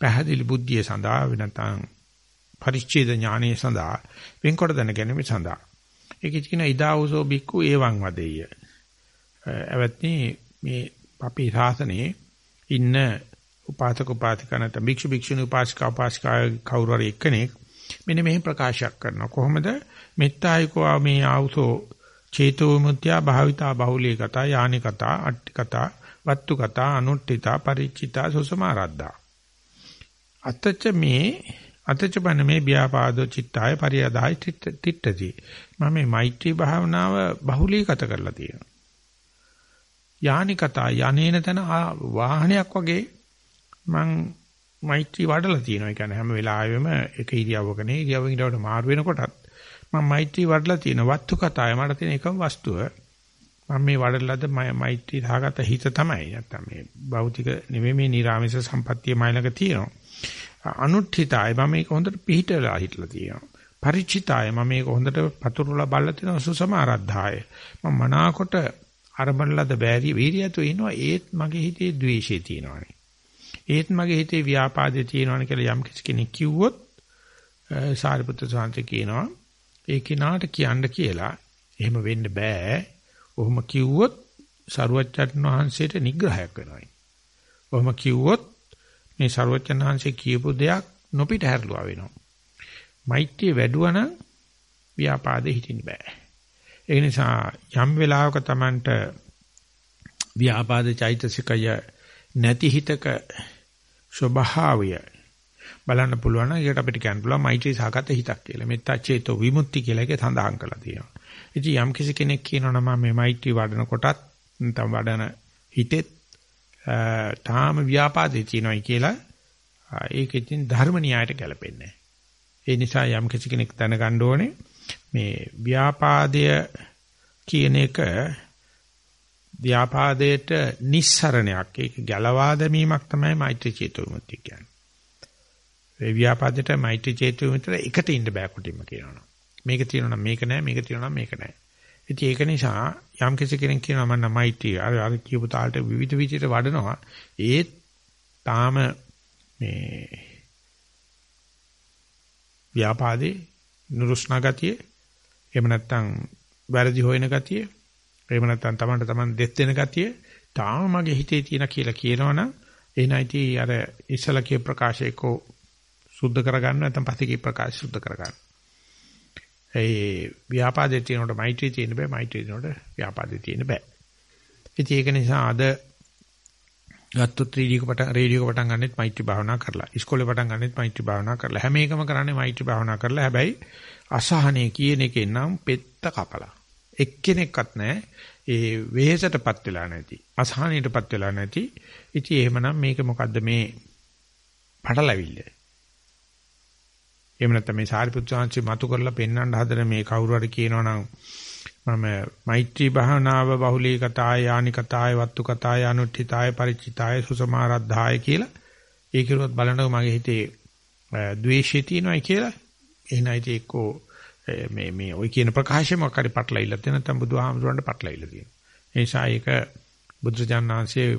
පැහැදිලි බුද්ධිය සඳහා වෙනතන් පරිච්ඡේද ඥානයේ සඳහා වෙන්කොට දැන ගැනීම සඳහා. ඒකේ කියන ඉදාවසෝ බික්කු ඒවං වදෙය. එවත්නි මේ අපේ ශාසනයේ ඉන්න උපාසක උපාසිකා නැත්නම් භික්ෂු භික්ෂුණී උපාසිකා උපාසිකා කවුරු හරි එක්කෙනෙක් මෙන්න මෙහි ප්‍රකාශයක් කරනවා. කොහොමද? මෙත්තායිකෝ මේ ආවුසෝ චේතෝ මුත්‍යා භාවිතා බහුලී කතා යානි කතා අට්ටි කතා වත්තු කතා අනුට්ඨිතා ಪರಿචිතා සුසමාරද්දා අතච මේ අතච බන මේ ව්‍යාපාදෝ චිත්තාය පරියදායි තිට්ඨති මම මේ මෛත්‍රී භාවනාව බහුලීගත කරලා තියෙනවා. යානි කතා යන්නේන තන වාහනයක් වගේ මං මෛත්‍රී වඩලා තියෙනවා. ඒ කියන්නේ හැම වෙලාවෙම එක ඉරියව්වක නේ ඉරියව්වෙන් ඉරියව්වට මාරු වෙනකොටත් මම මෛත්‍රී වඩලා තියෙන වස්තු කතාවේ මට තියෙන එකම වස්තුව. මම මේ වඩලාද මෛත්‍රී සහගත හිත තමයි. නැත්තම් මේ භෞතික නෙමෙයි මේ නිර්ාමේශ සම්පත්තිය මයිලක තියෙනවා. අනුත්ථිතයි. මම මේක හොඳට පිළිහිටලා හිටලා තියෙනවා. ಪರಿචිතයි මම මේක හොඳට පතුරුලා බලලා තියෙනවා. සුසමාරද්ධාය. මම මනාකොට අරබලද බෑරි වීරියතු ඉනවා ඒත් මගේ හිතේ ද්වේෂය තියෙනවානේ. ඒත් මගේ හිතේ ව්‍යාපාදේ තියෙනවානේ කියලා යම් කෙනෙක් කිව්වොත් සාරිපුත්‍ර සාන්ත කියනවා ඒ කිනාට කියන්න කියලා එහෙම වෙන්න බෑ. ඔහොම කිව්වොත් සරුවච්චන් වහන්සේට නිග්‍රහයක් වෙනවායි. ඔහොම කිව්වොත් මේ සරුවච්චන් වහන්සේ කියපු දෙයක් නොපිට හැරලුවා වෙනවා. මෛත්‍රිය වැඩුවා නම් ව්‍යාපාදේ හිටින්න බෑ. ඒ නිසා යම් වෙලාවක Tamanට ව්‍යාපාද චෛතසිකය නැති හිතක ස්වභාවය බලන්න පුළුවන් නම් ඒකට අපිට කියන්න පුළුවන් මෛත්‍රී සාගත හිතක් කියලා. මෙත්තා චේතෝ විමුක්ති කියලා එකේ සඳහන් කරලා තියෙනවා. ඉතින් යම් කිසි කෙනෙක් කියනවා නම් මේ මෛත්‍රී වඩන කොටත් නැත්නම් වඩන හිතෙත් තාම ව්‍යාපාදේ තියෙනවායි කියලා ඒක ඉතින් ධර්ම න්‍යායට ගැලපෙන්නේ ඒ නිසා යම් කිසි කෙනෙක් දැනගන්න ඕනේ මේ ව්‍යාපාදය කියන එක ව්‍යාපාදයට නිස්සරණයක් ඒක ගලවා දැමීමක් තමයි මෛත්‍රී චේතෝ විමුක්තිය කියන්නේ. ඒ ව්‍යාපාදයට මෛත්‍රී චේතෝ විමුක්තිය එකට ඉන්න බෑ කොටින්ම කියනවා. මේක තියෙනවා මේක නෑ මේක තියෙනවා මේක නෑ. ඉතින් ඒක නිසා යම් කිසි කෙනෙක් කියනවා මම මෛත්‍රී අර අර කියපු තාලට විවිධ විදිහට වඩනවා ඒත් තාම මේ ව්‍යාපාදේ නුරුස්නා ගතිය එහෙම නැත්නම් වැරදි හොයන ගතිය එහෙම නැත්නම් Tamanට Taman දෙස් දෙන ගතිය තාම මගේ හිතේ තියෙන කියලා කියනවනම් එනයිටි අර ඉස්සලා කිය ප්‍රකාශයකෝ සුද්ධ කරගන්න නැත්නම් පස්සේ ප්‍රකාශ සුද්ධ කරගන්න. ඒ ව්‍යාපාදේ තියෙනකොට මෛත්‍රී තියෙන්න බෑ මෛත්‍රී තියෙනකොට ව්‍යාපාදේ තියෙන්න බෑ. ඉතින් ඒක නිසා අද ගත්තොත් රේඩියෝ පටන් රේඩියෝ පටන් ගන්නෙත් මෛත්‍රී භාවනා කරලා. ඉස්කෝලේ පටන් ගන්නෙත් මෛත්‍රී භාවනා කරලා. හැම එකම කරන්නේ මෛත්‍රී භාවනා කරලා. හැබැයි අසහනේ කියන එකෙන් නම් පෙත්ත කපලා. එක්කෙනෙක්වත් නැහැ. ඒ වෙහෙසටපත් වෙලා නැති. අසහනයටපත් වෙලා නැති. ඉතින් එහෙමනම් මේක මොකද්ද මේ පටලැවිල්ල? එහෙම නැත්නම් මේ සාරිපුත්‍ර සාංශි මතු කරලා පෙන්වන්න හදන මේ කවුරු හරි කියනවනම් මම මෛත්‍රී භාවනාව බහුලී කතාය යානි කතාය වත්තු කතාය අනුත්ථිතාය ಪರಿචිතාය සුසමාරද්ධාය කියලා ඒ කිරුවත් බලනකොට මගේ හිතේ ද්වේෂය තියෙනවායි කියලා. එහෙනම් ඉතින් එක්කෝ මේ මේ ওই කියන ප්‍රකාශය මොකක් හරි පටලයිලා තියෙන නැත්නම් බුදුහාමුදුරන්ට පටලයිලා තියෙනවා. ඒ නිසා ඒක බුදුජානනාංශයේ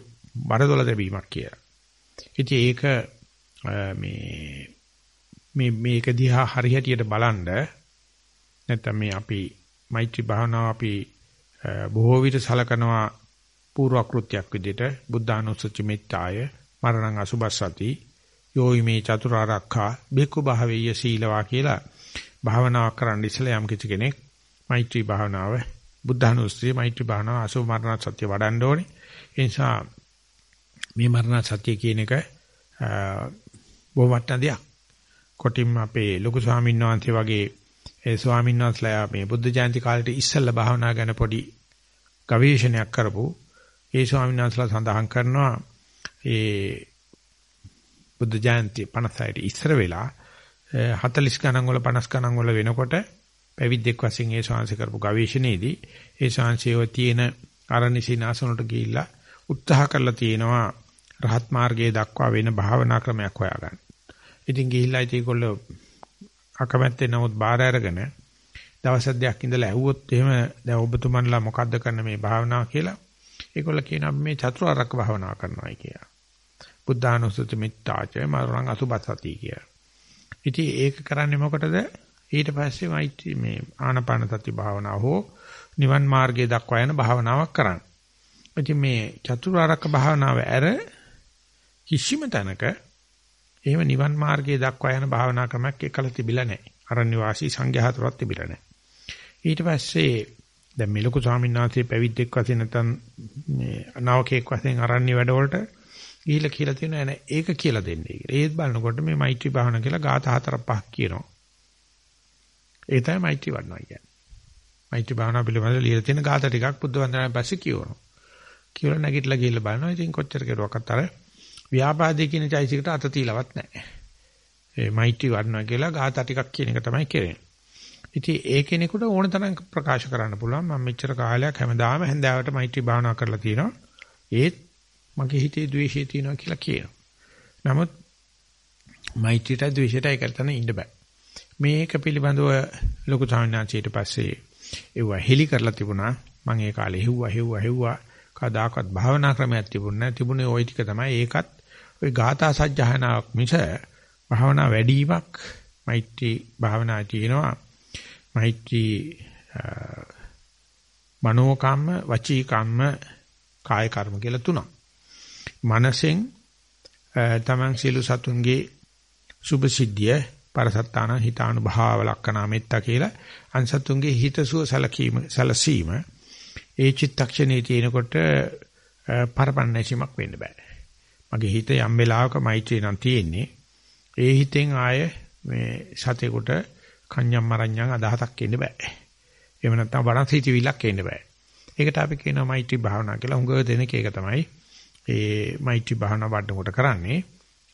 බරදොල දෙවීමක් කියලා. ඉතින් ඒක මේ මේ මේක දිහා හරියටියට බලන්න නැත්නම් මේ අපි මෛත්‍රී භාවනාව අපි බොහෝ විට සලකනවා පූර්ව කෘත්‍යයක් විදිහට. බුද්ධානුස්සති මෙත්තාය මරණං අසුබස්සති යෝයිමේ චතුරාර්යක්ඛා බිකු භාවෙය සීලවා කියලා භාවනාවක් කරන්න ඉස්සෙල්ලා යම් කිසි කෙනෙක් මෛත්‍රී භාවනාව බුද්ධානුස්සතිය මෛත්‍රී භාවනාව අසුබ මරණ සත්‍ය වඩන්න ඕනේ. ඒ නිසා මේ මරණ සත්‍ය කියන එක බොහොම වටිනා කොටින්ම අපේ ලොකු ස්වාමීන් වහන්සේ වගේ ඒ ස්වාමීන් වහන්සේලා මේ බුද්ධ ජයන්ති කාලේට ඉස්සෙල්ලා භාවනා ගැන පොඩි ගවේෂණයක් කරපු ඒ ස්වාමීන් වහන්සේලා සඳහන් කරනවා ඒ බුද්ධ ජයන්ති 56ට ඉස්සර වෙලා 40 ගණන් වල 50 ගණන් වල වෙනකොට පැවිද්දෙක් වශයෙන් ඒ ශාංශ කරපු ගවේෂණයේදී ඒ ශාංශයව තියෙන අරණිසිනාසනට ගිහිල්ලා උත්සාහ කරලා තියෙනවා රහත් මාර්ගයේ දක්වා වෙන භාවනා ක්‍රමයක් හොයාගන්න. ඉතින් ගිහිල්ලා ඉතින් ඒගොල්ලෝ අකමැත්තේ නමුත් බාර අරගෙන දවස් දෙකක් ඉඳලා ඇහුවොත් එහෙම දැන් ඔබතුමන්ලා මොකද්ද කරන මේ භාවනාව කියලා ඒගොල්ලෝ කියනවා මේ චතුරාර්යක භාවනාව කරනවායි කියලා. බුද්ධානුස්සති මිත්තාච මරණං අසුබසති කියලා. ඉතින් ඒක කරන්නේ මොකටද? ඊට පස්සේ මෛත්‍රී මේ ආනපාන සති භාවනාව හෝ නිවන් මාර්ගයේ දක්වා යන භාවනාවක් කරන්න. ඉතින් මේ චතුරාර්යක භාවනාව ඇර කිසිම තැනක එහෙම නිවන් මාර්ගයේ දක්වා යන භාවනා ක්‍රමයක් එකල තිබිලා නැහැ. අරණ්‍ය වාසී සංඝයා හතරක් තිබිලා නැහැ. ඊට පස්සේ දැන් මේ ලොකු ස්වාමීන් වහන්සේ පැවිද්දෙක් වශයෙන් නැත්නම් මේ නාවකෙක් වශයෙන් අරණ්‍ය වැඩවලට ගිහිල්ලා කියලා තියෙනවා නෑ ඒක කියලා දෙන්නේ කියලා. ඒත් බලනකොට මේ මෛත්‍රී භාවනා කියලා ગાථා හතර පහක් කියනවා. ඒ තමයි මෛත්‍රී වඩනවා කියන්නේ. මෛත්‍රී භාවනා පිළිබඳව ලියලා තියෙන ગાථා ටිකක් බුද්ධ වන්දනාවෙන් පස්සේ කියවනවා. කියලා නැගිටලා ගිහිල්ලා බලනවා. ඉතින් කොච්චර කෙරුවක්වත් අර ව්‍යාපාදේ කියන චෛසිකට අත තියලවත් නැහැ. ඒ මෛත්‍රී වඩනවා කියලා ගාථා ටිකක් කියන එක තමයි කරන්නේ. ඉතින් ඒ කෙනෙකුට ඕන තරම් ප්‍රකාශ කරන්න පුළුවන්. මම මෙච්චර කාලයක් හැමදාම හැන්දාවට මෛත්‍රී භාවනා කරලා තියෙනවා. ඒත් මගේ හිතේ ද්වේෂය තියෙනවා කියලා කියනවා. නමුත් මෛත්‍රීට ද්වේෂයට ඒකටන ඉන්න බෑ. මේක පිළිබඳව ලොකු සාමණේරයන්ට පස්සේ ඒව හෙලි කරලා තිබුණා. මම ඒ කාලේ හෙව්වා හෙව්වා හෙව්වා. කදාකත් භාවනා ක්‍රමයක් තිබුණ නැහැ. තිබුණේ ওই ටික තමයි. ඒකත් ওই ගාථා සජ්ජහනාවක් මිස භාවනා වැඩිවීමක් මෛත්‍රී භාවනා තියෙනවා. මෛත්‍රී මනෝ කම්ම, වචී කම්ම, කාය කර්ම කියලා තුනක්. මනසෙන් තමන් සියලු සතුන්ගේ සුභ සිද්ධිය පරසත්තාන හිතානුභාව ලක්කනා මෙත්තා කියලා අන්සතුන්ගේ හිතසුව සලකීම සලසීම ඒ චිත්තක්ෂණේ තියෙනකොට පරපන්නැසීමක් වෙන්න බෑ. මගේ හිත යම් වෙලාවක මෛත්‍රිය නම් තියෙන්නේ. ඒ හිතෙන් ආය මේ සතේකට කන්‍යම් මරණ්‍යම් අදහසක් එන්න බෑ. එහෙම නැත්නම් වරන් සිටිවිලක් එන්න බෑ. ඒකට අපි කියනවා මෛත්‍රී භාවනා කියලා. උඟ දෙනක ඒක තමයි ඒ මෛත්‍රී භාවනා වඩනකොට කරන්නේ.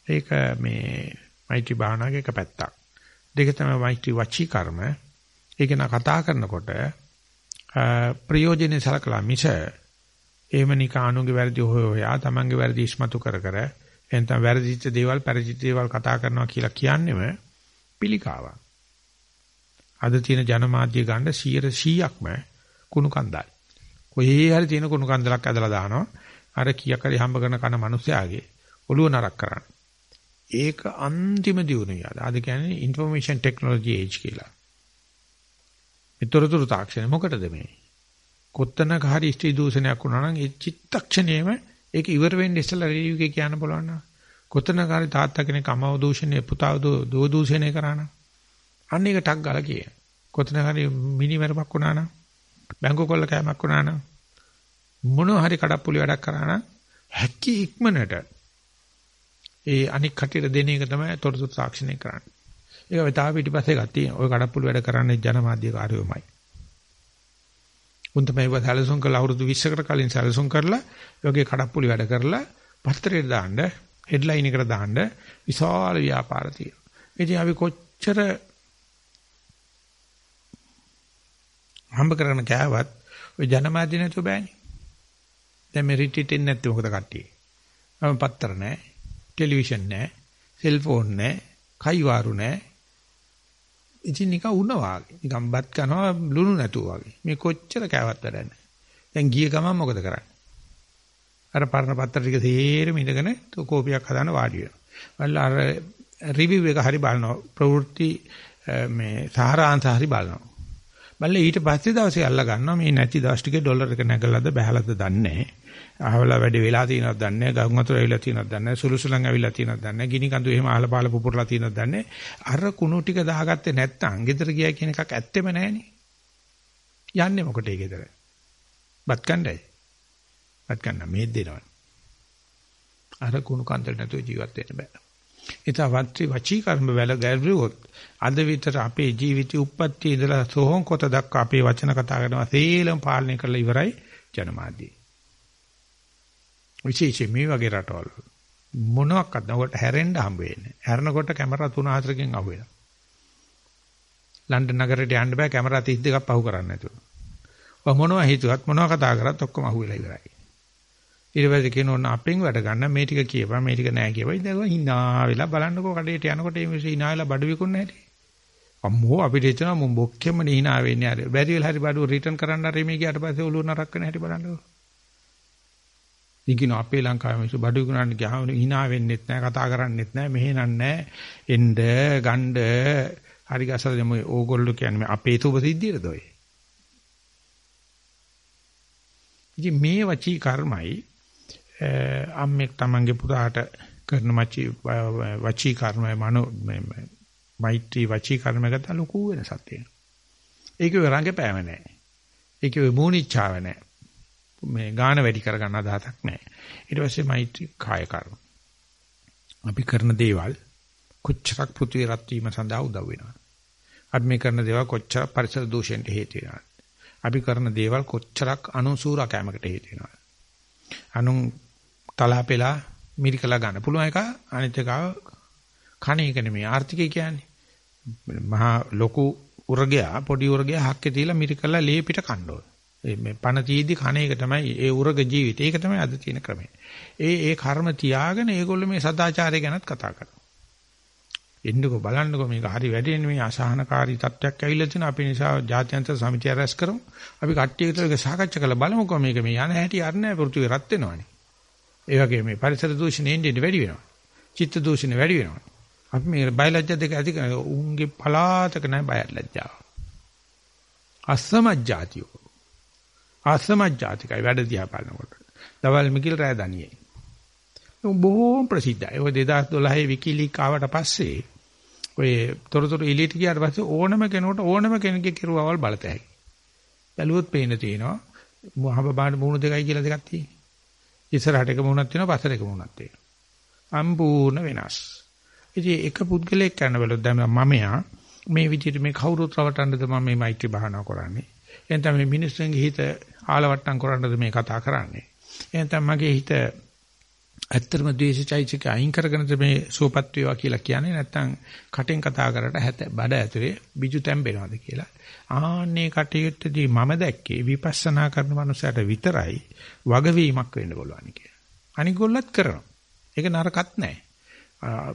ඒක මේ මෛත්‍රී භාවනාවේ එක පැත්තක්. දෙක තමයි මෛත්‍රී වචී කර්ම. ඒක නා කතා කරනකොට ප්‍රයෝජනෙ සලකලා මිස එහෙම නිකාණුගේ වැරදි හොය හොයා තමන්ගේ වැරදි ඉස්මතු කර කර එතන වැරදිච්ච දේවල් පරිචිත දේවල් කතා කරනවා කියලා කියන්නේම පිළිකාවක්. අද තියෙන ජනමාධ්‍ය ගන්න 100%ක්ම කුණු කන්දල්. කොහේ හරි තියෙන කුණු කන්දලක් ඇදලා දානවා. අර කීයක් හරි හම්බ කරන කන මිනිස්යාගේ ඔළුව නරක් කරන්න. ඒක අන්තිම දියුණුවයි. අද කියන්නේ ইনফরমේෂන් ටෙක්නොලොජි ඒජ් කියලා. මෙතරතුරු තාක්ෂණය මොකටද මේ? කොත්තනක හරි ස්ත්‍රී දූෂණයක් වුණා නම් ඒ චිත්තක්ෂණයෙම ඒක ඉවර වෙන්න ඉස්සෙල්ලා රේඩියෝ එකේ කියන්න බලන්න. කොත්තනක හරි තාත්තා කෙනෙක් අමව දූෂණය පුතාව දෝ දූෂණය කරා නම් අන්න ඒක ටක් ගාලා කිය. කොතන හරි මිනිමරමක් වුණා නම් බැංකු කොල්ල කෑමක් වුණා නම් මොනවා හරි කඩප්පුලි වැඩක් කරා නම් හැකි ඉක්මනට ඒ අනික් කටියට දෙන එක තමයි තොරතුරු තාක්ෂණය කරන්නේ. ඒක වෙතාව පිටිපස්සේ ගත්තා. ඔය කඩප්පුලි වැඩ කරන්නේ ජනමාධ්‍ය කාර්යෝමයි. උන් තමයි ඒව සැලසුම් කළ අවුරුදු 20කට කලින් සැලසුම් කරලා යෝගේ කඩප්පුලි වැඩ කරලා පත්තරයට දාන්න හෙඩ්ලයින් එකට දාන්න විශාල ව්‍යාපාර තියෙනවා. ඉතින් අපි කොච්චර හම්බ කරගෙන කෑවත් ඔය ජනමාධ්‍ය නැතුව බෑනේ. දැන් මේ රිට්‍රීට් එන්නේ නැත්නම් මොකද කට්ටිය? මම පත්තර නැහැ, ටෙලිවිෂන් නැහැ, සෙල්ෆෝන් නැහැ, කයිවාරු නැහැ. ඉතින් නිකන් උණ වාගේ. නිකන් බත් කනවා ලුණු නැතුව වාගේ. මේ කොච්චර කෑවත් වැඩක් නැහැ. දැන් ගිය ගමන් මොකද කරන්නේ? අර පරණ පත්‍ර ටික තේරෙම ඉඳගෙන කෝපියක් හදාන වාඩි වෙනවා. වල අර රිවිව් එක හරි බලනවා. ප්‍රවෘත්ති මේ සාරාංශ හරි බලනවා. බලලා ඊට පස්සේ දවසේ අල්ල ගන්නවා මේ නැති දවස් ටිකේ ඩොලර් එක නැගලාද බහැලාද දන්නේ නැහැ. අහවලා වැඩි වෙලා තියෙනවද දන්නේ නැහැ. ගම් වතුර ඇවිල්ලා තියෙනවද දන්නේ නැහැ. සුළුසුලන් ඇවිල්ලා තියෙනවද දන්නේ නැහැ. ගිනි කඳු එහෙම අහල පාල පුපුරලා තියෙනවද දන්නේ අර කුණු ටික දාගත්තේ නැත්තම් ගෙදර ගියා කියන එකක් ඇත්තෙම නැහනේ. යන්නේ මොකටද ගෙදර? බත් කණ්ඩායි. බත් කන්න මේ දෙනවනේ. අර කුණු කන්දල් නැතුව ජීවත් වෙන්න බෑ. ඊටවත් වචී කර්ම වල ගැඹුරුවොත් අද විතර අපේ ජීවිතේ උප්පත්ති ඉඳලා සෝහන් කොට දක්වා අපේ වචන කතා කරනවා සේලම පාලනය කරලා ඉවරයි ජනමාධ්‍ය. විශේෂයෙන් මේ වගේ රටවල් මොනවාක්වත් නවට හැරෙන්න හම්බ වෙන්නේ. හැරෙනකොට කැමරා 3-4කින් අහු වෙනවා. ලන්ඩන් නගරයට යන්න බෑ කැමරා 32ක් පහු කරන්න නැතුව. ඔය මොනවා හිතුවත් මොනවා කතා කරත් ඔක්කොම අහු වෙලා ඉවරයි. ඊට පස්සේ කියනෝන අපෙන් වැඩ ගන්න මේ ටික කියපන් මේ ටික නෑ කියපන්. ඉතින් හිනා වෙලා බලන්නකෝ කඩේට යනකොට මේ මිනිස්සු හිනා වෙලා බඩු විකුණන හැටි. අම්මෝ අපිට හිතනවා මුම් බොක්කෙම හිනා වෙන්නේ අර. බැරි වෙලා හරි බඩුව රිටර්න් කරන්න හරි මේ ගියාට පස්සේ ඔළුව නරක් වෙන හැටි බලන්නකෝ. ඉකින අපේ ලංකාවේ මිනිස්සු බඩු විකුණන්න ගියාම හිනා වෙන්නෙත් නෑ කතා කරන්නෙත් නෑ මෙහෙනක් නෑ එන්න ගණ්ඩ හරි ගසලා දෙමු ඕගොල්ලෝ කියන්නේ අපේ තුබ සිද්ධියද ඔය. ඉතින් මේ වචී කර්මයි අම්මෙක් තමන්ගේ පුතාට කරන මචී වචී කර්මය මනෝ මෛත්‍රී වචී කර්මයකට ලොකු වෙනසක් තියෙනවා. ඒකේ රංගපෑම නැහැ. ඒකේ මූණිච්චාව නැහැ. මේ ගාන වැඩි කරගන්න අදහසක් නැහැ. ඊට පස්සේ මෛත්‍රී කාය කර්ම. අපි කරන දේවල් කොච්චරක් පෘථිවි රත් වීම සඳහා උදව් වෙනවා. අපි මේ කරන දේවල් කොච්චර පරිසර දූෂණයට හේතු වෙනවද? අපි කරන දේවල් කොච්චරක් අනුසූරා කැමකට හේතු වෙනවද? අනුන් තලාපෙලා මිරිකලා ගන්න පුළුවන් එක අනිත් එක කණ එක නෙමෙයි ආර්ථිකය කියන්නේ මහා ලොකු උරගයා පොඩි උරගයා හක්කේ තියලා මිරිකලා ලේ පිට කන්න ඕන. මේ පණ තීදි කණ එක තමයි ඒ උරග ජීවිතය. ඒක තමයි අද තියෙන ක්‍රමය. ඒ ඒ කර්ම තියාගෙන ඒගොල්ලෝ මේ සදාචාරය ගැනත් කතා කරනවා. එන්නකෝ බලන්නකෝ මේක හරි වැඩෙන්නේ මේ අසහනකාරී තත්ත්වයක් ඇවිල්ලා තියෙන අපි නිසා ජාත්‍යන්තර සමිතිය රැස් කරමු. අපි කට්ටිය විතර සාකච්ඡා කරලා බලමුකෝ මේක මේ යන හැටි අරන්නේ පෘථිවි රත් වෙනවනේ. ඒ වගේ මේ පරිසර දූෂණය එන්නේ වැඩි වෙනවා. චිත්ත දූෂණය වැඩි වෙනවා. අපි මේ බයලජ්ජා දෙක ඇති කරන උන්ගේ පලාතක නැහැ බයලජ්ජාව. අසමජ්ජාතියෝ. අසමජ්ජාතිකයි වැඩ දිහා බලනකොට. දවල් මිකිල් රෑ දනියේ. බොහෝම ප්‍රසිද්ධයි. ඔය 2012 විකිලීක් ආවට පස්සේ ඔය තොරතුරු එළියට ගියාට පස්සේ ඕනම කෙනෙකුට ඕනම කෙනෙක්ගේ කිරුවවල් බලතැයි. බැලුවොත් පේන තියෙනවා. මහබ බාන මුණු දෙකයි කියලා දෙකක් තියෙනවා. ඉස්සරහට එක මුණක් තියෙනවා පස්සට එක මුණක් තියෙනවා. සම්පූර්ණ වෙනස්. ඉතින් එක පුද්ගලයෙක් කරන බලද්දී දැන් මමයා මේ විදිහට මේ කවුරුත් රවටන්නද මම මේ මෛත්‍රී භාවනාව කරන්නේ. එතන මේ මිනිස්සුන්ගේ හිත ආලවට්ටම් කරන්නද මේ කතා කරන්නේ. එතන මගේ හිත ඇත්තටම ද්වේෂයිචික අයින් කරගෙනද මේ සුවපත් වේවා කියලා කියන්නේ නැත්නම් කටෙන් කතා කරලා හැත බඩ ඇතුලේ බිජු තැම්බෙනවද කියලා. ආන්නේ කටයුත්තේදී මම දැක්කේ විපස්සනා කරන මනුස්සයට විතරයි වගවීමක් වෙන්න පුළුවන් කියලා. අනිගොල්ලත් කරනවා. ඒක නරකත් නැහැ.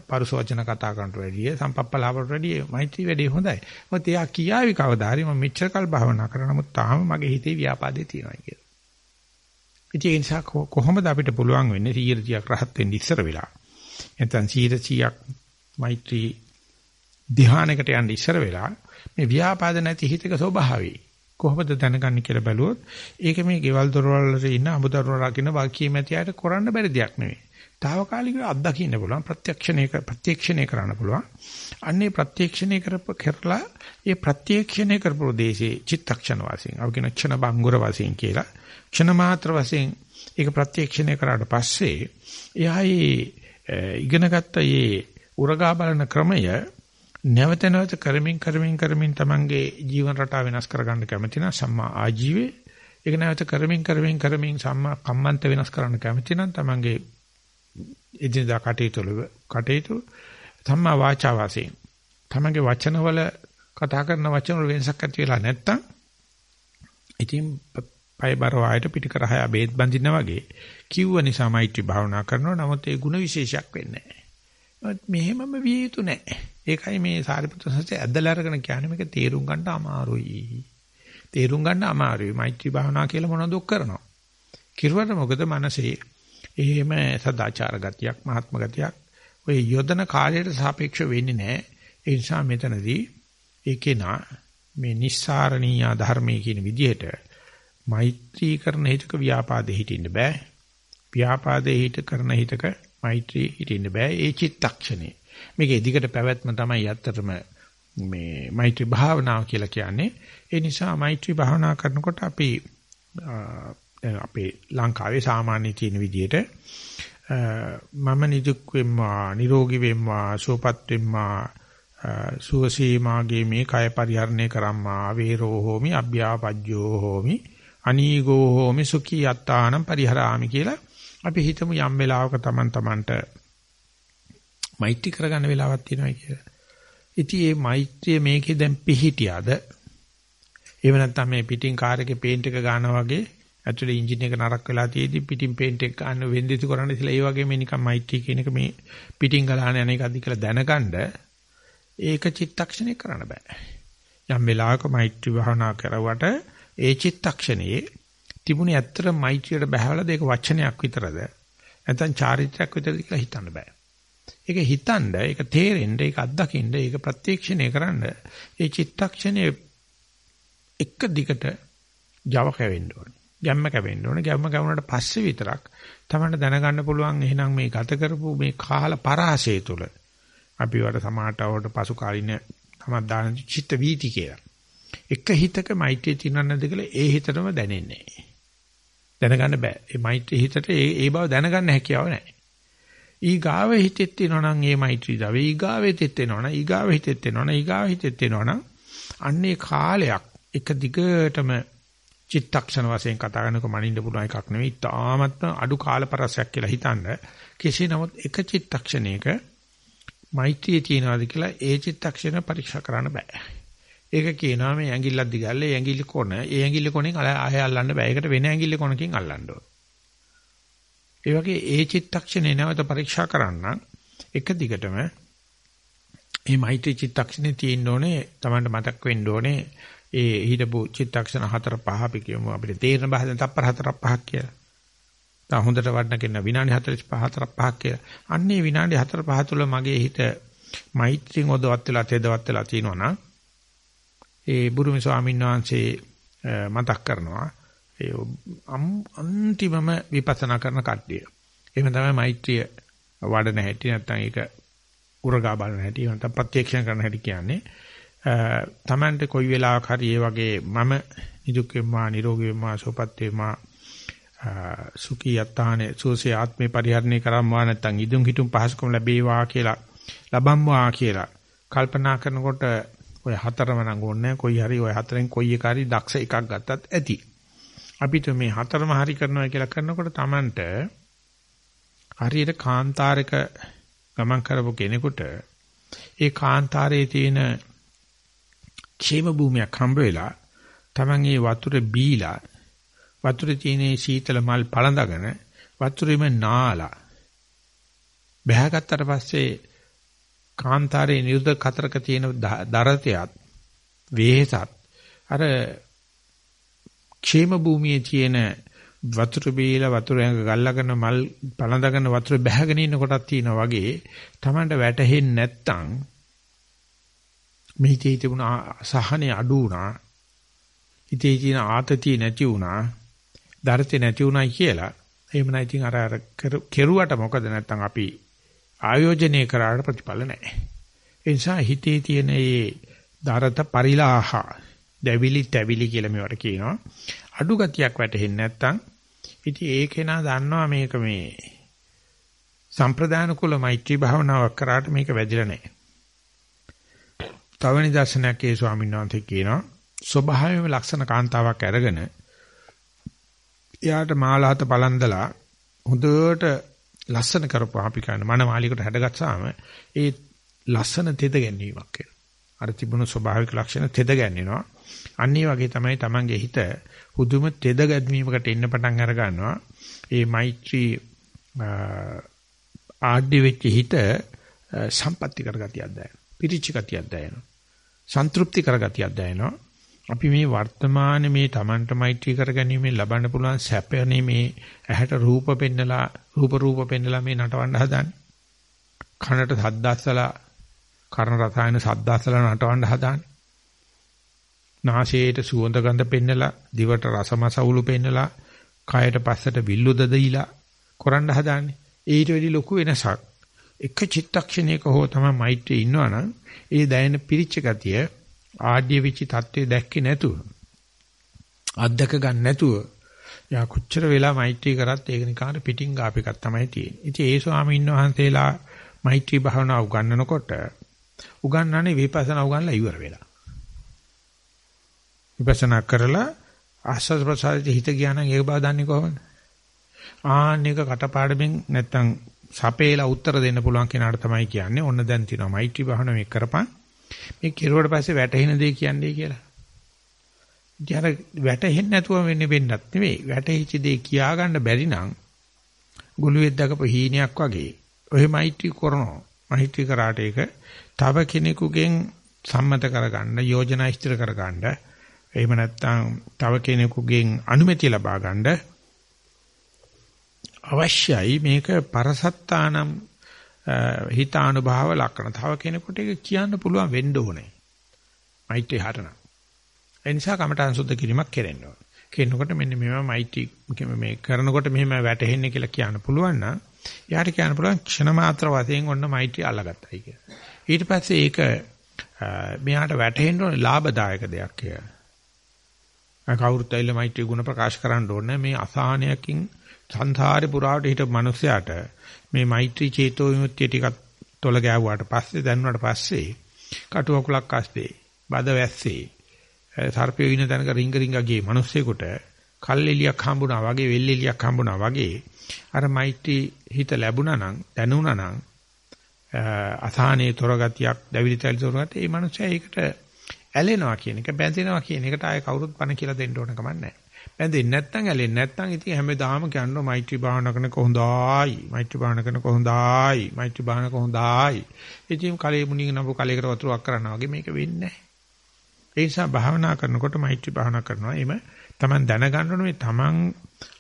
පරිසෝචන කතා කරනට වැඩිය සම්පප්පලාවට වැඩිය මෛත්‍රී වැඩි හොඳයි. මොකද එයා කියාවි කවදාරි මම මෙච්චර කල් භාවනා කරා නමුත් තාම මගේ හිතේ ව්‍යාපාදේ තියෙනවා කියලා. ඉතින් ඒ නිසා කොහොමද අපිට පුළුවන් වෙන්නේ 100ක් රහත් වෙන්න ඉස්සර වෙලා. නැත්නම් 100ක් මෛත්‍රී ධ්‍යානයකට යන්න ඉස්සර වෙලා මේ ව්‍යාපාද නැති හිතක ස්වභාවය කොහොමද දැනගන්නේ කියලා බැලුවොත් ඒක මේ ගෙවල් දොරවල් වල ඉන්න අමුදරුව රකින්න වාක්‍යය මැතියට කරන්න බැරි දෙයක් නෙවෙයි. తాවකාලිකව අත්දකින්න පුළුවන් ප්‍රත්‍යක්ෂණය ප්‍රත්‍යක්ෂණය කරන්න පුළුවන්. අන්නේ ප්‍රත්‍යක්ෂණය කරලා ඒ ප්‍රත්‍යක්ෂණය කරපු දේශේ චිත්තක්ෂණ වශයෙන් අවකින ක්ෂණ බංගුර වශයෙන් කියලා ක්ෂණ මාත්‍ර වශයෙන් ඒක ප්‍රත්‍යක්ෂණය කරාට පස්සේ එයා ඉගෙනගත්ත මේ උරගා බලන ක්‍රමය නැවත නැවත කරමින් කරමින් කරමින් තමන්ගේ ජීවන රටාව වෙනස් කරගන්න කැමති නම් සම්මා ආජීවයේ ඒක නැවත කරමින් කරමින් කරමින් සම්මා කම්මන්ත වෙනස් කරන්න කැමති නම් තමන්ගේ එදිනදා කටයුතු කටයුතු සම්මා වාචා වශයෙන් තමන්ගේ වචනවල කතා කරන වචන වල වෙනසක් ඇති වෙලා නැත්තම් ඉතින් පය බර වායට පිටිකරහය බේත් බඳින්න වගේ කිව්ව නිසාමයිටි භාවනා කරනවා නමුත් ඒ ಗುಣ විශේෂයක් වෙන්නේ නැහැ. මෙහෙමම විය යුතු නැහැ. ඒකයි මේ සාරිපුත්‍ර සංඝසේ ඇදලා අරගෙන කියන්නේ මේක තේරුම් ගන්න අමාරුයි. තේරුම් ගන්න අමාරුයි. මෛත්‍රී භාවනා කියලා මොනවද කරනවා. කිරුවට මොකද මනසේ එහෙම සදාචාර ගතියක් මහත්ම ගතියක් ඔය යොදන කාලයට සාපේක්ෂ වෙන්නේ නැහැ. ඒ නිසා මෙතනදී ඒකේ නා මේ නිස්සාරණීය ධර්මයේ කියන විදිහට මෛත්‍රී කරන හිතක ව්‍යාපාදේ හිටින්න බෑ. ව්‍යාපාදේ හිත කරන හිතක මෛත්‍රී හිටින්න බෑ. ඒ චිත්තක්ෂණේ. මේක ඉදිකට පැවැත්ම තමයි ඇත්තටම මේ මෛත්‍රී භාවනාව කියලා කියන්නේ. ඒ නිසා මෛත්‍රී භාවනා කරනකොට අපි අපේ ලංකාවේ සාමාන්‍ය තියෙන විදිහට මම නිදුක් වෙම්මා නිරෝගී වෙම්මා සුවපත් වෙම්මා සුවසී මාගේ මේ කය පරිහරණය කරම්මා වේරෝ හෝමි අභ්‍යාපජ්ජෝ හෝමි අනීගෝ හෝමි සුඛී යත්තානම් පරිහරාමි කියලා අපි හිතමු යම් වෙලාවක Taman Tamanට මෛත්‍රී කරගන්න වෙලාවක් තියෙනවා කියලා. ඉතින් මේ මෛත්‍රිය මේකේ දැන් පිහිටියාද? එහෙම නැත්නම් මේ පිටින් කාර් එකේ පේන්ට් එක ගන්නවා වගේ ඇතුලේ එන්ජින් එක නරක් වෙලා තියෙදි පිටින් පේන්ට් එක ගන්න වෙන්දිතු කරන්න ඉතලා ඒ වගේ මේ නිකන් මෛත්‍රී කියන එක මේ පිටින් ගලහන යන එකක්ද කියලා දැනගන්න ඒක චිත්තක්ෂණේ කරන්න බෑ. යම් වෙලාවක මෛත්‍රී භාවනා කරුවට ඒ චිත්තක්ෂණයේ තිබුණේ ඇත්තට මෛත්‍රියට බහැවලාද ඒක වචනයක් විතරද නැත්නම් චාරිත්‍රාක් විතරද කියලා හිතන්න බෑ. ඒක හිතන්න, ඒක තේරෙන්න, ඒක අත්දකින්න, ඒක ප්‍රත්‍යක්ෂණය කරන්න ඒ චිත්තක්ෂණයේ එක දිගට Java කැවෙන්න ඕනේ. ගැම්ම කැවෙන්න ඕනේ. ගැම්ම කැවුනට පස්සේ විතරක් තමයි දැනගන්න පුළුවන් එහෙනම් මේ ගත කරපු මේ කාල පරාසය තුල අපි වල සමාටවට පසු කාලින සමදාන චිත්ත වීති කියලා. එක හිතක මෛත්‍රිය තියෙනවද කියලා ඒ හිතටම දැනෙන්නේ නැහැ. දැනගන්න බෑ. ඒ මෛත්‍රී හිතට ඒ ඒ බව දැනගන්න හැකියාව නැහැ. ඊගාව හිතෙත් වෙනවනම් ඒ මෛත්‍රී දව ඊගාව හිතෙත් වෙනවනම් ඊගාව හිතෙත් වෙනවනම් ඊගාව හිතෙත් වෙනවනම් අන්නේ කාලයක් එක දිගටම චිත්තක්ෂණ වශයෙන් කතා කරනක මනින්න පුළුවන් එකක් නෙවෙයි. තාමත්ම අඩු කාලපරසයක් කියලා හිතන්න. කෙසේ නමුත් එක චිත්තක්ෂණයක මෛත්‍රිය තියනවාද කියලා ඒ චිත්තක්ෂණ පරීක්ෂා කරන්න බෑ. ඒක කියනවා මේ ඇඟිල්ලක් දිගල්ල ඒ ඇඟිල්ල කොන ඒ ඇඟිල්ල කොනෙන් ආයෙ අල්ලන්න බෑ. ඒකට වෙන ඇඟිල්ල කොනකින් අල්ලන්න ඕන. ඒ වගේ ඒ චිත්තක්ෂණේ නැවත පරීක්ෂා කරන්න එක දිගටම මේ මෛත්‍රී චිත්තක්ෂණේ තියෙන්න ඕනේ. Tamanට මතක් වෙන්න ඕනේ ඒ හිටපු චිත්තක්ෂණ හතර පහ අපි කියමු අපිට තේරෙන බහදෙන් තප්පර හතර පහක් කියලා. තා හොඳට වඩන කෙනා විනාඩි 45 හතර පහක් කියලා. අන්නේ විනාඩි හතර පහ තුළ මගේ හිත මෛත්‍රියෙන් ඔදවත් වෙලා තෙදවත් වෙලා තියෙනවා නම් ඒ බුරුමි ස්වාමීන් වහන්සේ මතක් කරනවා ඒ අන්තිමම විපස්සනා කරන කට්ටිය. එහෙම තමයි මෛත්‍රිය වඩන හැටි නැත්නම් ඒක උරගා බලන හැටි නැත්නම් ප්‍රත්‍යක්ෂණ කරන හැටි කියන්නේ. තමන්ට කොයි වෙලාවක හරි ඒ වගේ මම නිදුක් වෙම්මා නිරෝගී වෙම්මා සුවපත් වෙම්මා සුඛී යත්තානේ සෝසේ ආත්මේ පරිහරණය කරම්වා නැත්නම් ඉදුම් හිටුම් පහසුකම් ලැබේවා කියලා ලබම්වා කියලා කල්පනා කරනකොට ඔය හතරම නම් ඕනේ කොයි හරි ඔය හතරෙන් කොයි එක හරි දක්ෂ එකක් ගත්තත් ඇති. අපිට මේ හතරම හරි කරනවා කියලා කරනකොට Tamanට හරියට කාන්තාරයක ගමන් කරපු කෙනෙකුට ඒ කාන්තාරයේ තියෙන ക്ഷේම භූමියක් හම්බ වෙලා Taman ඒ වතුර බීලා වතුරේ තියෙන සීතල මල් පළඳගෙන වතුරේම නාලා බැහැගත්තට පස්සේ කාන්තාරයේ නිරුද්ධ කතරක තියෙන දරතයත් වේහසත් අර ക്ഷേම භූමියේ තියෙන වතුර බීලා වතුර ඇඟ ගල්ලාගෙන මල් පළඳගෙන වතුර බැහැගෙන ඉන්න කොටක් තියෙනවා වගේ Tamanට වැටහෙන්නේ නැත්තම් මේ හිතේ තිබුණ සහනේ අඩු වුණා. හිතේ තියෙන ආතතිය නැති වුණා. දරතේ නැති වුණයි කියලා. එහෙම නැයි ඉතින් අර අර කෙරුවට මොකද නැත්තම් අපි ආයෝජනය කරාට ප්‍රතිඵල නැහැ. ඒ නිසා හිතේ තියෙන මේ දරත පරිලාහ දැවිලි තැවිලි කියලා මේවට කියනවා. අඩු ගතියක් වැටෙන්නේ නැත්තම් ඉතින් ඒකේ නා දන්නවා මේක මේ සම්ප්‍රදාන කුල මෛත්‍රී භාවනාවක් කරාට මේක වැදිලා නැහැ. තව නිදර්ශනයක් ඒ ස්වාමීන් වහන්සේ කියනවා ස්වභාවයෙන්ම ලක්ෂණ කාන්තාවක් අරගෙන එයාට මාලාත පලන්දලා හොඳට ලස්සන කරපුවා අපි කියන මනමාලිකට හැඩගත්තාම ඒ ලස්සන තෙද ගැනීමක් වෙනවා. අර තිබුණු ස්වභාවික ලක්ෂණ තෙද ගැන්වෙනවා. අන්න වගේ තමයි Tamange හිත හුදුම තෙද ගැන්වීමකට එන්න පටන් අර ගන්නවා. ඒ මෛත්‍රී ආඩ්‍ය වෙච්ච හිත සම්පත්‍ති කරගතියක් දැනෙනවා. පිරිච්ච ගතියක් දැනෙනවා. සන්තුප්ති කරගතියක් දැනෙනවා. අපි මේ වර්තමානයේ මේ Tamanට මෛත්‍රී කරගැනීමෙන් ලබන්න පුළුවන් සැපනේ මේ ඇහැට රූප පෙන්නලා රූප රූප පෙන්නලා මේ නටවන්න හදන්නේ. කනට සද්දාස්සලා කර්ණ රසායන සද්දාස්සලා නටවන්න හදන්නේ. නාසයට සුවඳ ගඳ පෙන්නලා දිවට රසමසවුලු පෙන්නලා කයට පස්සට විල්ලුද දීලා කරන්න හදාන්නේ. ඊට වෙඩි ලොකු වෙනසක්. එක චිත්තක්ෂණයක හෝ තමයි මෛත්‍රියේ ඉන්නවනම් ඒ දැනෙන පිරිච්ච ගතිය ආඩ්‍ය විචි தત્ත්වයේ දැක්කේ නැතුව අත්දක ගන්න නැතුව යා කොච්චර වෙලා මෛත්‍රී කරත් ඒක නිකාර පිටින් ගාප එකක් තමයි තියෙන්නේ. ඉතින් ඒ ස්වාමීන් වහන්සේලා මෛත්‍රී භාවනාව උගන්වනකොට උගන්වන්නේ විපස්සනා උගන්ලා ඉවර වෙලා. විපස්සනා කරලා ආස්වාද ප්‍රසාරයේ හිත ගියා නම් ඒක බව දන්නේ කොහොමද? ආන්න එක කටපාඩමින් නැත්තම් සපේලා උත්තර දෙන්න පුළුවන් කෙනාට තමයි කියන්නේ. ඔන්න දැන් තියෙනවා මෛත්‍රී භාවන මේ කරපන්. මේ කෙරුවට පස්සේ වැටහෙන දේ කියන්නේ කියලා. ඉතින් වැටහෙන්නේ නැතුව වෙන්නේ වෙන්නත් නෙවෙයි. වැටහිච්ච දේ කියා ගන්න බැරි නම් ගුළුෙක් දකපු හීනයක් වගේ ඔය මෛත්‍රී කරනවා. මෛත්‍රී කරාට ඒක තව කෙනෙකුගෙන් සම්මත කරගන්න, යෝජනා ඉදිරි කරගන්න, එහෙම නැත්නම් තව කෙනෙකුගෙන් අනුමැතිය ලබා ගන්න අවශ්‍යයි මේක පරසත්තානම් හිතානුභාව ලක්ෂණ. තව කෙනෙකුට ඒක කියන්න පුළුවන් වෙන්න ඕනේ. මෛත්‍රී හරණ. ඒ නිසා කමඨං සුද්ධ කිරීමක් කෙරෙන්න ඕනේ. කියනකොට මෙන්න මේවා මෛත්‍රී මේ කරනකොට මෙහෙම වැටෙන්නේ කියලා කියන්න පුළුවන් නම් යාට කියන්න පුළුවන් ක්ෂණ මාත්‍ර වශයෙන් ඔන්න මෛත්‍රී අල්ලගත්තයි කියලා. ඊට පස්සේ ඒක මෙයාට වැටහෙන්න ඕනේ ලාභදායක දෙයක් කියලා. කවුරුත් ඇවිල්ලා මෛත්‍රී ගුණ ප්‍රකාශ කරන්න ඕනේ මේ අසහනයකින් සංසාරේ පුරාවට හිටපු මිනිසයාට මේ මෛත්‍රී චේතෝ විමුක්තිය ටිකක් තොල ගෑවුවාට පස්සේ දැනුණාට පස්සේ කටුවකුලක් අස්සේ බද වැස්සේ සර්පය වින තැනක රිංග රිංග ගියේ මිනිස්සෙකුට කල්ෙලියක් හම්බුණා වගේ වෙල්ෙලියක් හම්බුණා වගේ අර මෛත්‍රී හිත ලැබුණා නම් දැනුණා නම් අසහනේ තොරගතියක් දැවිලි තැලි තොරගතිය ඒ මිනිස්සයා ඒකට ඇලෙනවා කියන එක බැඳෙනවා කියන එකට ආයේ කවුරුත් බන කියලා දෙන්න ඕන කමක් නැහැ. බැඳෙන්නේ නැත්නම් ඇලෙන්නේ නැත්නම් ඉතින් හැමදාම කියනවා මෛත්‍රී භාවනා කරන කොහොඳයි. මෛත්‍රී භාවනා කරන කොහොඳයි. මෛත්‍රී භාවනා කොහොඳයි. ඉතින් කලේ මුණින් නඹු කලයකට වතුරක් කරනවා වගේ මේක වෙන්නේ නැහැ. ඒ නිසා භාවනා කරනකොට මෛත්‍රී භාවනා කරනවා. එimhe Taman දැනගන්න ඕනේ Taman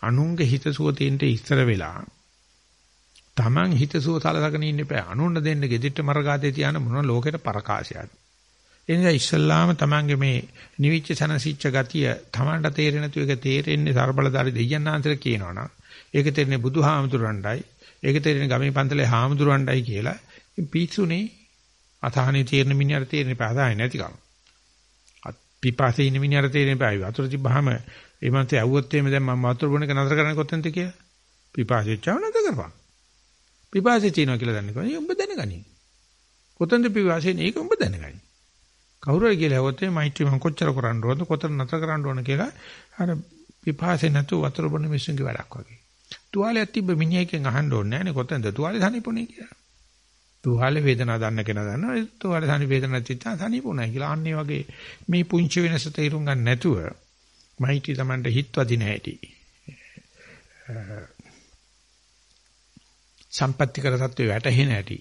අනුන්ගේ හිතසුව තියෙන්න ඉස්සර වෙලා Taman හිතසුව සලසගෙන ඉන්න එපා. අනුන්න දෙන්න gedਿੱට මරගාතේ තියන මොන ලෝකෙට පරකාශයක්ද? ඒ නිසා ඉස්සල්ලාම තමන්ගේ මේ නිවිච්ච සනසිච්ච ගතිය තමන්ට තේරෙන්නේ නැතු එක තේරෙන්නේ ਸਰබලදාරි දෙයයන්ාන්තර කියනවනම් ඒක තේරෙන්නේ බුදුහාමුදුරන්ටයි ඒක තේරෙන්නේ ගමේ පන්තලේ හාමුදුරන්ටයි කියලා. පිස්සුනේ අතහනේ තේරෙන මිනිහට තේරෙන්නේ පහදායි නැතිකම. පිපාසයේ ඉන්න මිනිහට තේරෙන්නේ පහයි වතුර තිබ්බහම ඒ මන්ට ඇව්වොත් එimhe දැන් මම වතුර බොන එක නතර කරන්නේ කොතනද කියලා? පිපාසෙච්චව නතර කරපන්. පිපාසෙ තියෙනවා කියලා දන්නේ කොහොමද උඹ දැනගනි කොතනද පිපාසෙන්නේ ඒක උඹ දැනගනි කවුරු හරි කියලා හවොත් මේ මෛත්‍රී මම කොච්චර කරන්න ඕනද කොතන නැතර කරන්න ඕන කියලා අර විපාසෙ නැතු වතුර බොන මිනිස්සුන්ගේ වැඩක් වගේ. තුවාලයක් තිබ්බ මිනිහෙක්ගෙන් අහන්න ඕනේ නැහැ නේ කොතනද තුවාලේ සනීපුනේ කියලා. තුවාලේ වේදනාව දන්න කෙනා දන්නවා තුවාලේ සනී වේදනාවක් තිච්චා සනීපුණා කියලා. අන්න වගේ මේ පුංචි වෙනස තේරුම් ගන්න නැතුව මෛත්‍රී Tamanට හිත්වදින හැටි. සම්පත්‍ති කර තත්ත්වේ වැටහෙන හැටි.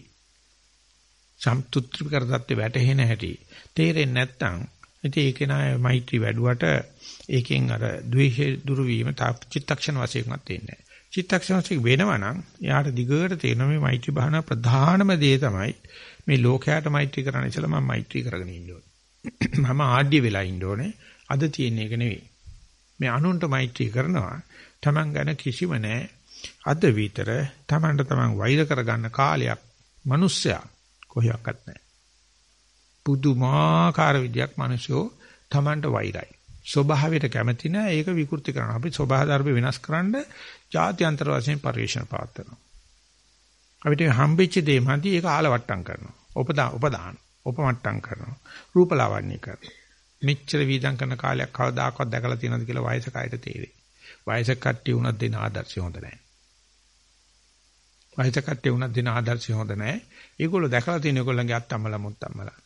සම්තුත්‍රිකර தත්ත්වේ වැටහෙන හැටි. තේරෙන්නේ නැත්නම් ඉතින් ඒක නෑ මෛත්‍රී වැඩුවට ඒකෙන් අර ද්වේෂය දුරු වීම චිත්තක්ෂණ වශයෙන්වත් තේන්නේ නෑ චිත්තක්ෂණ වශයෙන් වෙනවා නම් එයාට දිගට තේරෙන මේ මෛත්‍රී භාවනා ප්‍රධානම දේ තමයි මේ ලෝකයට මෛත්‍රී කරන්න ඉස්සලා මම මෛත්‍රී කරගෙන ඉන්න ඕනේ. මම ආඩ්‍ය වෙලා ඉන්න ඕනේ. අද තියෙන එක නෙවෙයි. මේ අනුන්ට මෛත්‍රී කරනවා. Taman ගැන කිසිම නෑ අද විතර Tamanට Taman වෛර කරගන්න කාලයක් මිනිස්සයා කොහොයක්වත් නැහැ. පුදුමාකාර විදියක් මිනිස්සු Tamanට වෛරයි. ස්වභාවයට කැමති නැහැ ඒක විකෘති කරනවා. අපි ස්වභාව ධර්ම වෙනස් කරන්න ජාත්‍යන්තර වශයෙන් පරිශන පාත්නවා. අපිට හම්බෙච්ච දේ මන්දි ඒක ආලවට්ටම් කරනවා. උපදා උපදාන උපමට්ටම් කරනවා. රූපලාවන්‍ය කරනවා. මෙච්චර වීදම් කරන කාලයක් කවදාකවත් දැකලා තියෙනවද කියලා වයස කයට තේරෙයි. වයස කට්ටිය උනත් දෙන ආදර්ශය හොඳ නැහැ. වයස කට්ටිය උනත් දෙන ආදර්ශය හොඳ නැහැ. ඒගොල්ලෝ දැකලා තියෙන ඒගොල්ලන්ගේ අත්තම්මලා මුත්තම්මලා.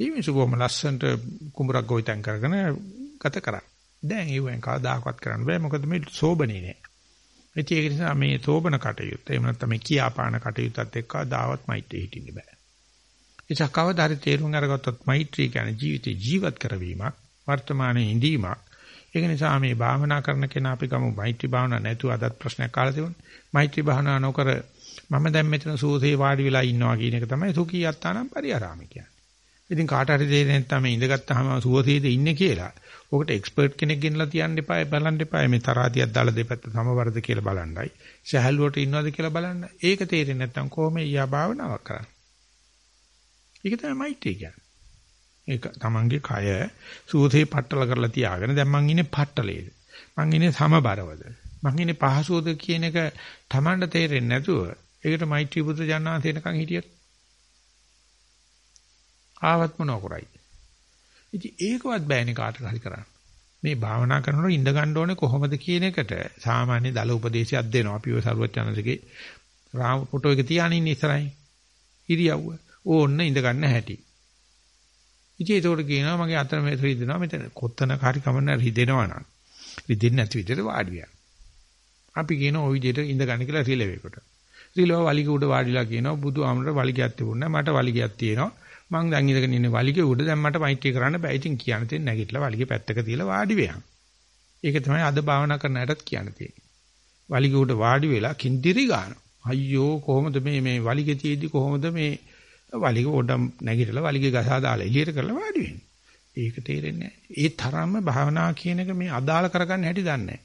මේ මිනිස්සු කොහොම ලස්සන්ට කුඹරක් ගොවිතැන් කරගෙන ගත කරා. දැන් ඒවෙන් කවදාකවත් කරන්න බෑ මොකද මේ සෝබනේ නෑ. ඒක නිසා මේ සෝබන කටයුත්ත එහෙම නැත්නම් මේ කියාපාන කටයුත්තත් එක්ක දාවත් මෛත්‍රී හිටින්න බෑ. ඒක කවදා හරි තේරුම් අරගත්තොත් මෛත්‍රී කියන්නේ ජීවිතේ ජීවත් කරවීමක් වර්තමානයේ ඉඳීමක්. ඒක නිසා මේ භාවනා කරන කෙනා අපි ගමු මෛත්‍රී භාවනා නැතුව අදත් ප්‍රශ්නයක් කාලා තිබුණේ. මෛත්‍රී භාවනා නොකර මම දැන් මෙතන සූසේ වාඩි වෙලා ඉන්නවා කියන එක තමයි සුඛී යත්තානම් පරිහරාම කියන්නේ. ඉතින් කාට හරි දෙන්නේ නැත්නම් මේ ඉඳගත්තාම සුවසේද ඉන්නේ කියලා. ඔකට එක්ස්පර්ට් කෙනෙක් ගෙනලා තියන්න එපා බලන්න එපා මේ තරහතියක් දාලා දෙපැත්ත සමවරද කියලා බලන්නයි. සහැල්ලුවට ඉන්නවද කියලා බලන්න. ඒක තේරෙන්නේ නැත්නම් කොහොම ඊයා භාවනාවක් කරන්නේ. ඒක තමයි මෛත්‍රී කියන්නේ. ඒක තමන්ගේ කය සූතේ පట్టල කරලා තියාගෙන දැන් මං ඉන්නේ පట్టලේද මං ඉන්නේ සමබරවද? මං ඉන්නේ පහසුවද කියන එක තමන්ට තේරෙන්නේ නැතුව ඒකට මෛත්‍රී බුද්ධ ජානනාථේනකන් හිටියත් ආවත් මොන කරයි? ඉතින් ඒකවත් බෑනේ කාටද හරි කරන්න. මේ භාවනා කරනකොට ඉඳ ගන්න ඕනේ කොහොමද කියන එකට සාමාන්‍ය දල උපදේශයක් දෙනවා. අපි ඔය සරුවත් යනසේගේ රාම ෆොටෝ එක තියාගෙන ඉන්න ඉස්සරහින්. ඉරියව්ව. ඕන්න ඉඳ ගන්න හැටි. ඉතින් ඒකට කියනවා මගේ අතර මේ රිදෙනවා මෙතන කොත්තන කාරි කමන්න රිදෙනවා නම්. රිදෙන්නේ නැති විදිහට වාඩි වෙනවා. අපි කියන ওই විදිහට ඉඳ ගන්න කියලා රිලෙවෙකට. රිලව වලිග උඩ වාඩිලා කියනවා බුදු ආමර වලිගයක් තිබුණා මට වලිගයක් තියෙනවා. මං දැන් ඉඳගෙන ඉන්නේ වලිගේ උඩ දැන් මට මෛත්‍රී කරන්න බෑ. ඉතින් කියන්න තියෙන නැගිටලා වලිගේ පැත්තක තියලා වාඩි වෙයන්. ඒක තමයි අද භාවනා කරන අයටත් කියන්න තියෙන්නේ. වලිගේ උඩ වාඩි වෙලා කිඳිරි ගන්නවා. අයියෝ කොහොමද මේ මේ වලිගේ තියේදී කොහොමද මේ වලිගේ උඩ නැගිටලා වලිගේ ගසා දාලා එළියට කරලා වාඩි වෙන්නේ. ඒක තේරෙන්නේ නැහැ. ඒ තරම්ම භාවනා කියන එක මේ අදාළ කරගන්න හැටි දන්නේ නැහැ.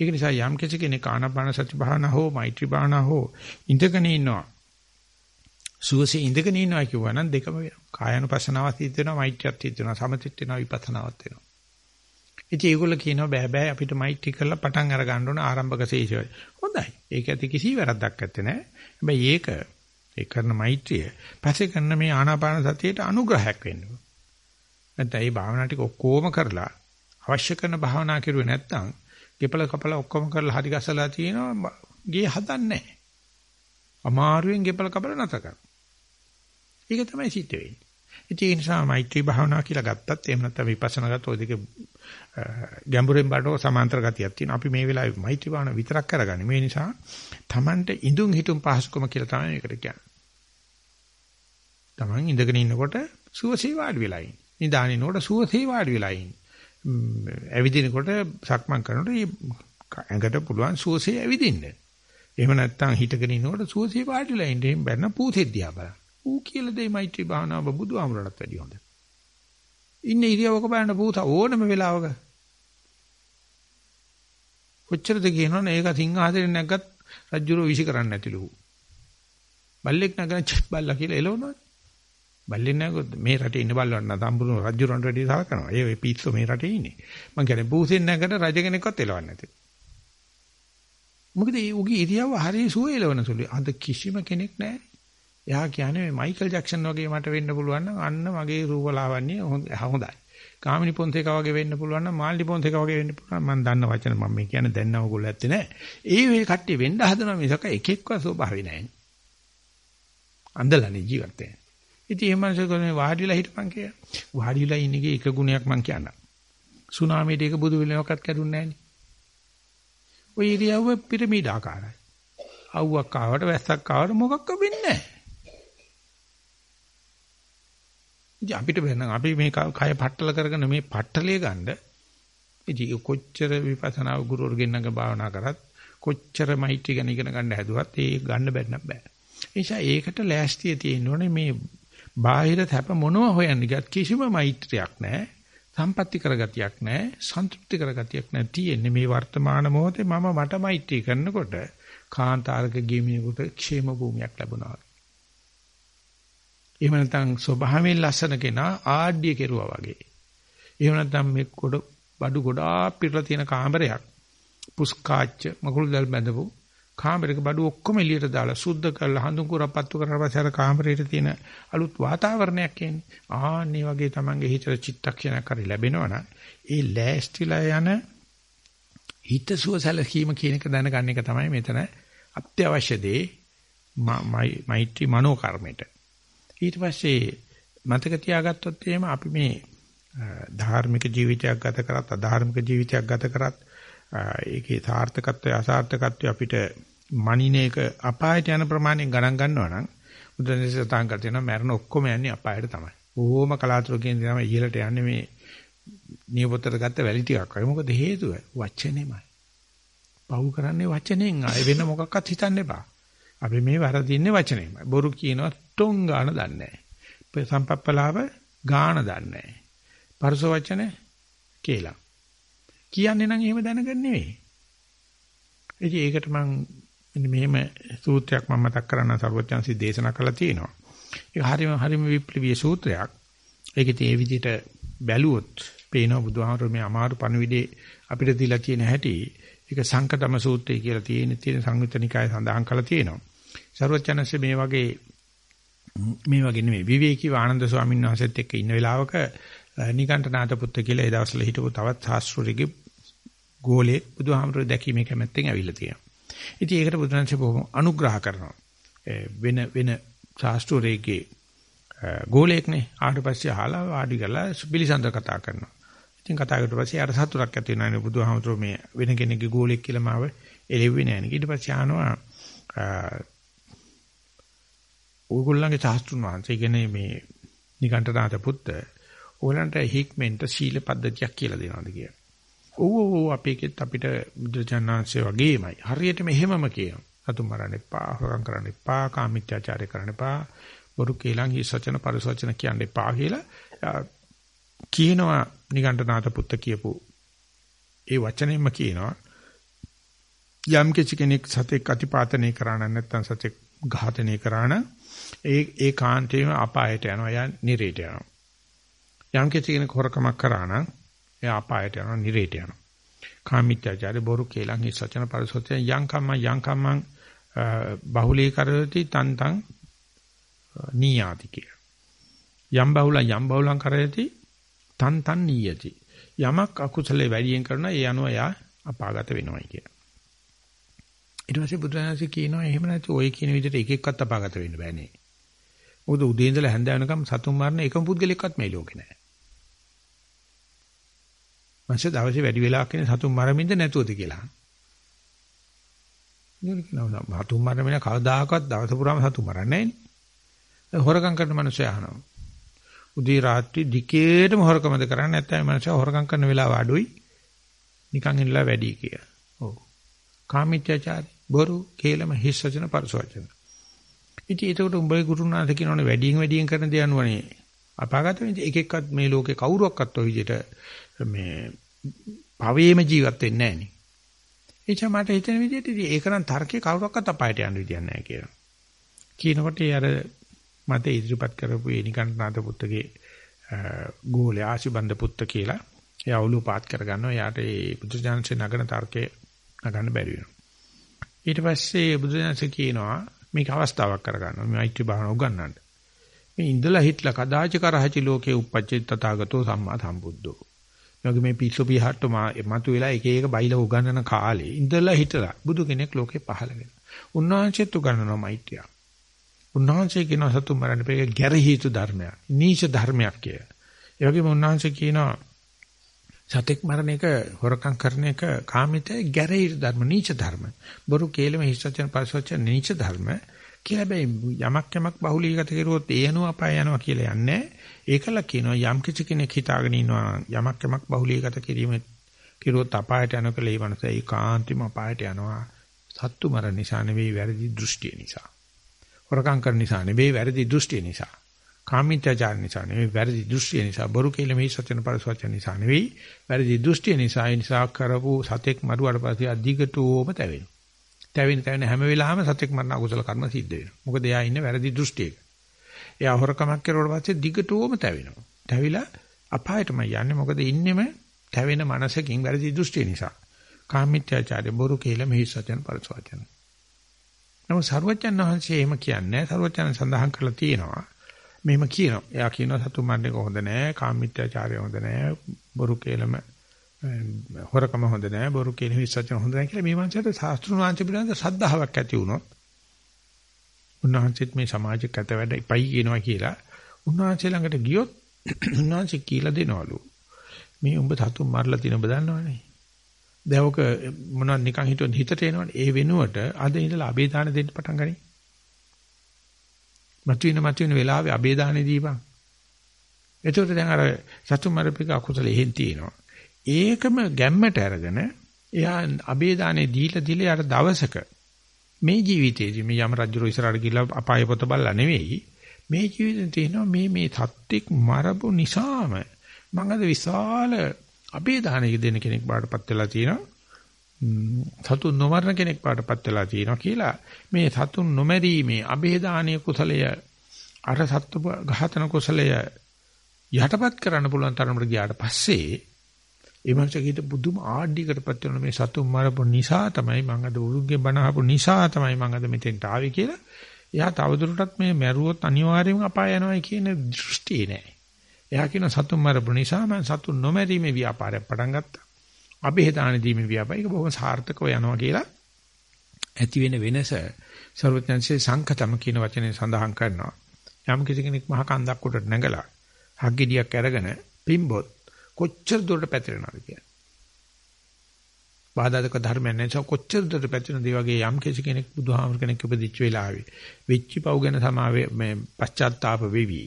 ඒක නිසා යම් කෙනෙක් ආනාපාන සති භාවනා හෝ මෛත්‍රී භාවනා හෝ ඉඳගෙන ඉන්නවා. සුවසේ ඉඳගෙන ඉන්නවා කියුවා නම් දෙකම වෙනවා. කායानुපස්සනාවක් සිද්ධ වෙනවා, මෛත්‍රියක් සිද්ධ වෙනවා, සමතිත් වෙනවා, විපස්සනාවක් වෙනවා. ඉතින් ඒගොල්ලෝ කියනවා බෑ බෑ අපිට මෛත්‍රී කරලා පටන් අර ගන්න ඕන ආරම්භක ශේෂය. හොඳයි. ඒක ඇති කිසි වැරද්දක් නැත්තේ නෑ. හැබැයි ඒක ඒ කරන මෛත්‍රිය පස්සේ කරන මේ ආනාපාන සතියේට අනුග්‍රහයක් වෙන්න ඕන. නැත්නම් මේ භාවනා ටික ඔක්කොම කරලා අවශ්‍ය කරන භාවනා කරුවේ නැත්නම් ගෙපල කපල ඔක්කොම කරලා හරි ගසලා තියෙනවා ගේ හදන්නේ නැහැ. අමාරුවෙන් ගෙපල කපල නැත කරනවා. ඒක තමයි සිද්ධ වෙන්නේ. ඉතින් ඒ නිසා මෛත්‍රී භාවනා කියලා ගත්තත් එහෙම නැත්නම් විපස්සනා ගත්තොත් ඔය දෙක ගැඹුරෙන් බලනකොට සමාන්තර ගතියක් තියෙනවා. අපි මේ වෙලාවේ මෛත්‍රී භාවනා විතරක් කරගන්නේ. මේ නිසා Tamante ඉඳුන් හිටුන් පහසුකම කියලා තමයි මේකට කියන්නේ. Taman ඉඳගෙන ඉන්නකොට සුවසේ වාඩි වෙලා ඉන්න. නිදානිනකොට සුවසේ වාඩි වෙලා ඉන්න. ඇවිදිනකොට සක්මන් කරනකොට ඇඟට පුළුවන් සුවසේ ඇවිදින්න. එහෙම නැත්නම් හිටගෙන ඉන්නකොට සුවසේ වාඩි වෙලා ඉන්න. එහෙම බැන්න පූසෙද්දියා බලන්න. ඌ කියලා දෙයි මෛත්‍රී භාවනාව බුදුහාමුදුරණත් වැඩි හොඳ. ඉන්නේ ඉරියවක බලන්න පුත ඕනම වෙලාවක. කොච්චරද කියනවනේ ඒක සිංහාසනෙ නැග්ගත් රජ්ජුරෝ විසි කරන්න නැතිලු. බල්ලෙක් නැගන ච් බල්ලා කියලා එළවනවා. බල්ලෙක් නැගොත් මේ රටේ ඉන්න බල්ලවන්න සම්පූර්ණ රජ්ජුරන්ට වැඩි සලකනවා. ඒ පිස්සු මේ රටේ ඉන්නේ. මං කියන්නේ පූසෙන් නැගකට රජ කෙනෙක්වත් එළවන්නේ නැති. මොකද ඒ උගේ ඉරියව්ව හරිය සුවේ එළවන සුළුයි. අද කිසිම කෙනෙක් නැහැ. එයා කියන්නේ මයිකල් ජැක්සන් වගේ මට වෙන්න පුළුවන් නම් අන්න මගේ රූපලාවන්‍ය හොඳයි. කාමිනි පොන්සේකා වගේ වෙන්න පුළුවන් නම් මාල්ඩි පොන්සේකා වගේ වෙන්න පුළුවන් මම දන්න වචන මම මේ කියන්නේ දැන් නම ඔයගොල්ලෝ ඇත්තේ නැහැ. ඒ වේ කට්ටිය වෙන්න හදනවා මිසක එකෙක්ව ස්වභාවය නැහැ. අන්දලනේ ජීවිතේ. ඉතින් එහෙම මිනිස්සුකනේ වාඩිලා හිටපන් කියලා. වාඩිලා ඉන්නගේ එක ගුණයක් මම කියන්නම්. සුනාමියට එක බුදු වෙලවක්වත් කැඩුන්නේ නැහනේ. ඔය ඉරියව්ව පිරමීඩ ආකාරයි. අවුවක් ආවට වැස්සක් ආවට මොකක්ක වෙන්නේ නැහැ. ඉතින් අපිට බැලනම් අපි මේ කය පట్టල කරගෙන මේ පట్టලේ ගන්න ඉතින් කොච්චර විපස්සනා ගුරුවරු ගෙන්නක භාවනා කරත් කොච්චර මෛත්‍රී ගැන ඉගෙන ගන්න හැදුවත් ඒ ගන්න බැන්න බෑ. නිසා ඒකට ලෑස්තිය තියෙන්න ඕනේ මේ බාහිර තැප මොනව හොයන්නේ ගැත් කිසිම මෛත්‍රියක් නැහැ. සම්පත්‍ති කරගතියක් නැහැ. සන්තුෂ්ටි කරගතියක් නැහැ. තියෙන්නේ මේ වර්තමාන මොහොතේ මම මට මෛත්‍රී කරනකොට කාන්තාරක ගේමිනෙකුට ക്ഷേම භූමියක් ලැබුණා. එහෙම නැත්නම් ස්වභාවයෙන් ලස්සන කෙනා ආඩ්‍ය කෙරුවා වගේ. එහෙම නැත්නම් මේ කොට බඩු ගොඩාක් පිරලා තියෙන කාමරයක් පුස්කාච්ච මකුළු දැල් බැඳපු කාමරයක බඩු ඔක්කොම එළියට දාලා සුද්ධ කරලා හඳුන් කුරපත්තු කරලා පස්සේ අර කාමරේට තියෙන අලුත් වාතාවරණයක් එන්නේ. ආන්නේ වගේ Tamange හිතට චිත්තක්ෂණයක් හරි ලැබෙනවනම් ඒ ලෑස්තිලා යන හිතසුව සැලකීම කියන එක දැනගන්න එක තමයි මෙතන අත්‍යවශ්‍ය දේ මෛත්‍රී මනෝ කර්මයට. ඊට පස්සේ මතක තියාගත්තොත් එහෙම අපි මේ ධාර්මික ජීවිතයක් ගත කරත් අධාර්මික ජීවිතයක් ගත කරත් ඒකේ සාර්ථකත්වය අසාර්ථකත්වය අපිට මනිනේක අපායට යන ප්‍රමාණයෙන් ගණන් ගන්නවා නම් බුදුන්සේ සතාන් කර තියෙනවා මරණ ඔක්කොම යන්නේ අපායට තමයි. බොහොම කලාතුරකින් තමයි ඉහළට යන්නේ මේ නියපොත්තට ගත්ත වැලි ටිකක් වගේ. මොකද හේතුව වචනේමයි. පව් කරන්නේ වචනෙන් ආයෙ වෙන මොකක්වත් හිතන්න එපා. අපි මේ වරදින්නේ වචනේමයි. බොරු කියනවා ටොං ගාන දන්නේ නැහැ. සම්පප්පලාව ගාන දන්නේ නැහැ. පරස වචන කියලා. කියන්නේ නම් එහෙම දැනගන්න නෙවෙයි. ඉතින් ඒකට මම මෙන්න මෙහෙම සූත්‍රයක් මම මතක් කරන්න සර්වඥාන්සි දේශනා කළා තියෙනවා. ඒක හරිම හරිම විප්ලවීය සූත්‍රයක්. ඒකේ තියෙන විදිහට බැලුවොත් පේනවා බුදුහාමර මේ අමාරු පණවිඩේ අපිට දීලා තියෙන හැටි ඒක සංකතම සූත්‍රය කියලා තියෙන තියෙන සංයුත්තනිකාය සඳහන් කරලා තියෙනවා. සර්වඥාන්සේ මේ වගේ මේ වගේ නෙමෙයි විවේකීව ආනන්ද ස්වාමීන් වහන්සේත් එක්ක ඉන්න වෙලාවක නිකණ්ඨනාත පුත්ත කියලා ඒ දවස්වල හිටපු තවත් ශාස්ත්‍රීය ගෝලේ බුදුහාමර දැකීමේ කැමැත්තෙන් ඇවිල්ලා තියෙනවා. ඉතින් ඒකට බුදුරජාණන්සේ බොහොම අනුග්‍රහ කරනවා. වෙන වෙන ශාස්ත්‍රයේ ගෝලයක්නේ ආවට පස්සේ අහලා වාඩි කරලා පිළිසඳ කතා කරනවා. ඉතින් කතා කරලා පස්සේ අර සතුටක් ඇති වෙනවා නේ බුදුහාමුදුරුවෝ මේ වෙන කෙනෙක්ගේ ගෝලෙක් කියලා මාව එළෙව්වේ නැහැ නේ. ඊට පස්සේ ආනවා ඕගොල්ලන්ගේ ශාස්ත්‍රුන් වහන්සේ කියන්නේ මේ නිකණ්ඨනාත පුත්ත ඕලන්ට හික්මෙන්ට සීල පද්ධතියක් කියලා දෙනවාද කියලා. ඔව් ඔව් අපේකෙත් අපිට බුදුචානන්සේ වගේමයි. හරියටම එහෙමම කියනවා. සතුන් මරන්න එපා, හොරම් කරන්න එපා, කාමීත්‍යාචාරය කරන්න එපා, බොරු කේලම් හිස් වචන පරිසවචන කියන්න එපා කියලා කියනවා නිගණ්ඨනාත පුත්ත කියපු ඒ වචනයෙන්ම කියනවා යම් කිසි කෙනෙක් සතෙක් අතිපාතනය කරා නැත්නම් සතෙක් ඝාතනය කරා ඒ ඒ කාන්තේම අපායට යනවා යා නිරේට යනවා යම් කිසි කෙනෙක් හොරකමක් කරා නම් එයා අපායට යනවා නිරේට යනවා කාමීත්‍යාචාරය බොරු කේලම් හිස් වචන පරිසවචන යම් කම්ම යම් කම්මං බහුලී කරති තන්තං නීයාති කිය. යම් බහුල යම් බහුලං කරයති තන් තන් නීයති. යමක් අකුසලේ වැඩියෙන් කරන ඒ අනුව යා අපාගත වෙනවයි කිය. ඊට පස්සේ බුදුරජාණන්සේ කියනවා එහෙම නැති ඔය කියන විදිහට එක එක්කත් අපාගත වෙන්න බෑනේ. මොකද උදේ ඉඳලා හැන්ද වෙනකම් සතුන් මරන එකම පුද්ගලෙක්වත් මේ ලෝකේ නැහැ. මංස දවසේ වැඩි වෙලාවක් ඉන්නේ සතුන් මරමින්ද නැතුවද කියලා. නුන කියනවා සතුන් මරමින කවදාකවත් දවස පුරාම සතුන් මරන්නේ නැහැ හොරකම් කරන මිනිස්සු අහනවා. උදේ රාත්‍රී දිකේටම හොරකමද කරන්නේ නැත්නම් මිනිස්සු හොරකම් කරන වෙලාව අඩුයි. නිකන් ඉන්නලා වැඩි කිය. ඔව්. කාමීත්‍යචාරි බොරු කේලම හිස් වචන පරස වචන. ඉතින් ඒකට උඹේ ගුරුනාථ කියනවනේ වැඩියෙන් වැඩියෙන් කරන දේ අනුවනේ අපාගත වෙන්නේ එක එක්කත් මේ ලෝකේ කවුරුවක්වත් ඔය විදිහට මේ භවයේම ජීවත් වෙන්නේ නැහැ නේ. එචා මට හිතෙන විදිහට ඒක නම් තර්කේ කවුරක්වත් අපායට යන්න විදියක් නැහැ කියලා. කියනකොට ඒ අර මට ඉදිරිපත් කරපු ඒ නිකන්නාත පුත්තගේ ගෝලයා ආශිබන්ද පුත්ත කියලා එයා ඔළුව පාත් කරගන්නවා. එයාට ඒ බුදුජානකසේ නගන තර්කේ නගන්න බැරි වෙනවා. ඊට පස්සේ බුදුජානකසේ කියනවා මේක අවස්ථාවක් කරගන්නවා. මේ මෛත්‍රී භාවනාව උගන්වන්න. මේ ඉඳලා හිටලා කදාච කරහචි ලෝකේ උප්පච්චිත තථාගතෝ සම්මා සම්බුද්ධෝ. යෝගි මේ පිස්සු පිහට්ට මතු වෙලා එක එක බයිල උගන්වන කාලේ ඉඳලා හිටලා බුදු කෙනෙක් ලෝකේ පහළ වෙනවා. උන්වහන්සේත් උගන්වනවා මෛත්‍රිය. උන්වහන්සේ කියන සතුන් මරන්න පෙර ගැරහීතු ධර්මයක්. නීච ධර්මයක් කිය. ඒ වගේම උන්වහන්සේ කියනවා සතෙක් මරණ එක හොරකම් කරන එක කාමිත ගැරහීතු ධර්ම නීච ධර්ම. බොරු කේලම හිස්සචන පරිසවචන නීච ධර්ම කියලා බෑ යමක් යමක් බහුලීගත කරුවොත් ඒ අනුව අපාය යනවා කියලා යන්නේ. ඒකල කියනවා යම් කිසි කෙනෙක් හිතාගෙන ඉන්නවා යමක් යමක් බහුලීගත කිරීම කිරුවොත් අපායට යනකල ඒ මනස ඒකාන්තම අපායට යනවා. සත්තු මරණ නිසා නෙවෙයි වැරදි දෘෂ්ටිය නිසා. හොරකම් කරන නිසා නෙවෙයි වැරදි දෘෂ්ටිය නිසා. කාමීත්‍යචාර නිසා නෙවෙයි වැරදි දෘෂ්ටිය නිසා. බොරු කියලා මේ සත්‍යන පරිසවචන නිසා නෙවෙයි වැරදි දෘෂ්ටිය නිසා. ඒ නිසා කරපු සතෙක් මරුවාට පස්සේ අධිකටෝම තැවෙනවා. තැවෙන තැවෙන හැම වෙලාවෙම සතෙක් මරන අකුසල කර්ම සිද්ධ වෙනවා. මොකද එයා ඉන්නේ වැරදි දෘෂ්ටියක. එයා හොරකමක් කරුවාට පස්සේ දිගටෝම තැවෙනවා. තැවිලා අපායටම යන්නේ මොකද ඉන්නෙම තැවෙන මනසකින් වැරදි දෘෂ්ටිය නිසා. කාමීත්‍යචාරය බොරු කියලා මෙහි සත්‍යන පරිසවචන. නමුත් සරුවච්චන් වහන්සේ එහෙම කියන්නේ සරුවච්චන් සඳහන් කරලා තියෙනවා. මෙහෙම කියනවා. එයා කියනවා සතු මන්නේ කොහොඳ නැහැ, කාමීත්‍යචාරය හොඳ නැහැ, බොරු කේලම හොරකම හොඳ නැහැ, බොරු කේලම විශ්වාසන හොඳ නැහැ කියලා මේ වංශයට ශාස්ත්‍රුණ වංශ පිළිබඳ ශ්‍රද්ධාවක් ඇති වුණොත් උන්වහන්සේත් මේ සමාජික කත වැඩ ඉපයි කියනවා කියලා උන්වහන්සේ ළඟට ගියොත් උන්වහන්සේ කියලා දෙනවලු. මේ උඹ සතුන් මරලා තියෙන ඔබ දන්නවනේ. දැවක මොනවද නිකන් හිතුවොත් හිතට එනවනේ. ඒ වෙනුවට අද ඉඳලා අබේදාන දෙන්න පටන් ගනි. මතුවෙන මතුවෙන වෙලාවේ අබේදානේ දීපන්. එතකොට දැන් අර සතුම් මරපික අකුසල එහෙන් තියෙනවා. ඒකම ගැම්මට අරගෙන එයා අබේදානේ දීලා දීලා අර දවසක මේ ජීවිතේදී මේ යම රජුරෝ ඉස්සරහට ගිහිල්ලා අපාය පොත බලලා නෙවෙයි මේ ජීවිතේ තියෙනවා මේ මේ සත්‍යක් මරපු නිසාම මම අද විශාල අබේදානෙක දෙන කෙනෙක් බාටපත් වෙලා තියෙනවා සතුන් නොමරන කෙනෙක් බාටපත් වෙලා තියෙනවා කියලා මේ සතුන් නොමැරීමේ අබේදානීය කුසලය අර සත්ව ඝාතන කුසලය යටපත් කරන්න පුළුවන් තරමට ගියාට පස්සේ ඒ මනුස්සයෙකුට බුදුම ආඩ්‍යකටපත් වෙන මේ සතුන් මරපු නිසා තමයි මම අද උරුග්ගේ බනහපු නිසා තමයි මම අද මෙතෙන්ට ආවේ කියලා. එයා තවදුරටත් මේ මැරුවොත් අනිවාර්යයෙන්ම අපාය යනවා කියන දෘෂ්ටිය නෑ. එයා කියන සතුන් මරපු නිසා මම සතුන් නොමැරීමේ ව්‍යාපාරයක් පටන් ගත්තා. අභේදාන දීමේ ව්‍යාපාරයක බොහොම සාර්ථකව යනවා කියලා ඇති වෙන වෙනස සර්වඥාන්සේ සංකතම කියන වචනේ සඳහන් කරනවා. යම් කිසි කෙනෙක් මහ කන්දක් උඩට නැගලා හග්ගෙඩියක් අරගෙන පිම්බොත් කොච්චර දුරට පැතිරෙනවද කියලා. බාධාදක ධර්මයන් නැසව කොච්චර දුරට පැතිරෙනද ඒ වගේ යම් කිසි කෙනෙක් බුදුහාමර කෙනෙක් උපදිච්ච වෙලාවේ වෙච්ච පව් ගැන සමාවේ මේ පශ්චාත්තාප වෙවි.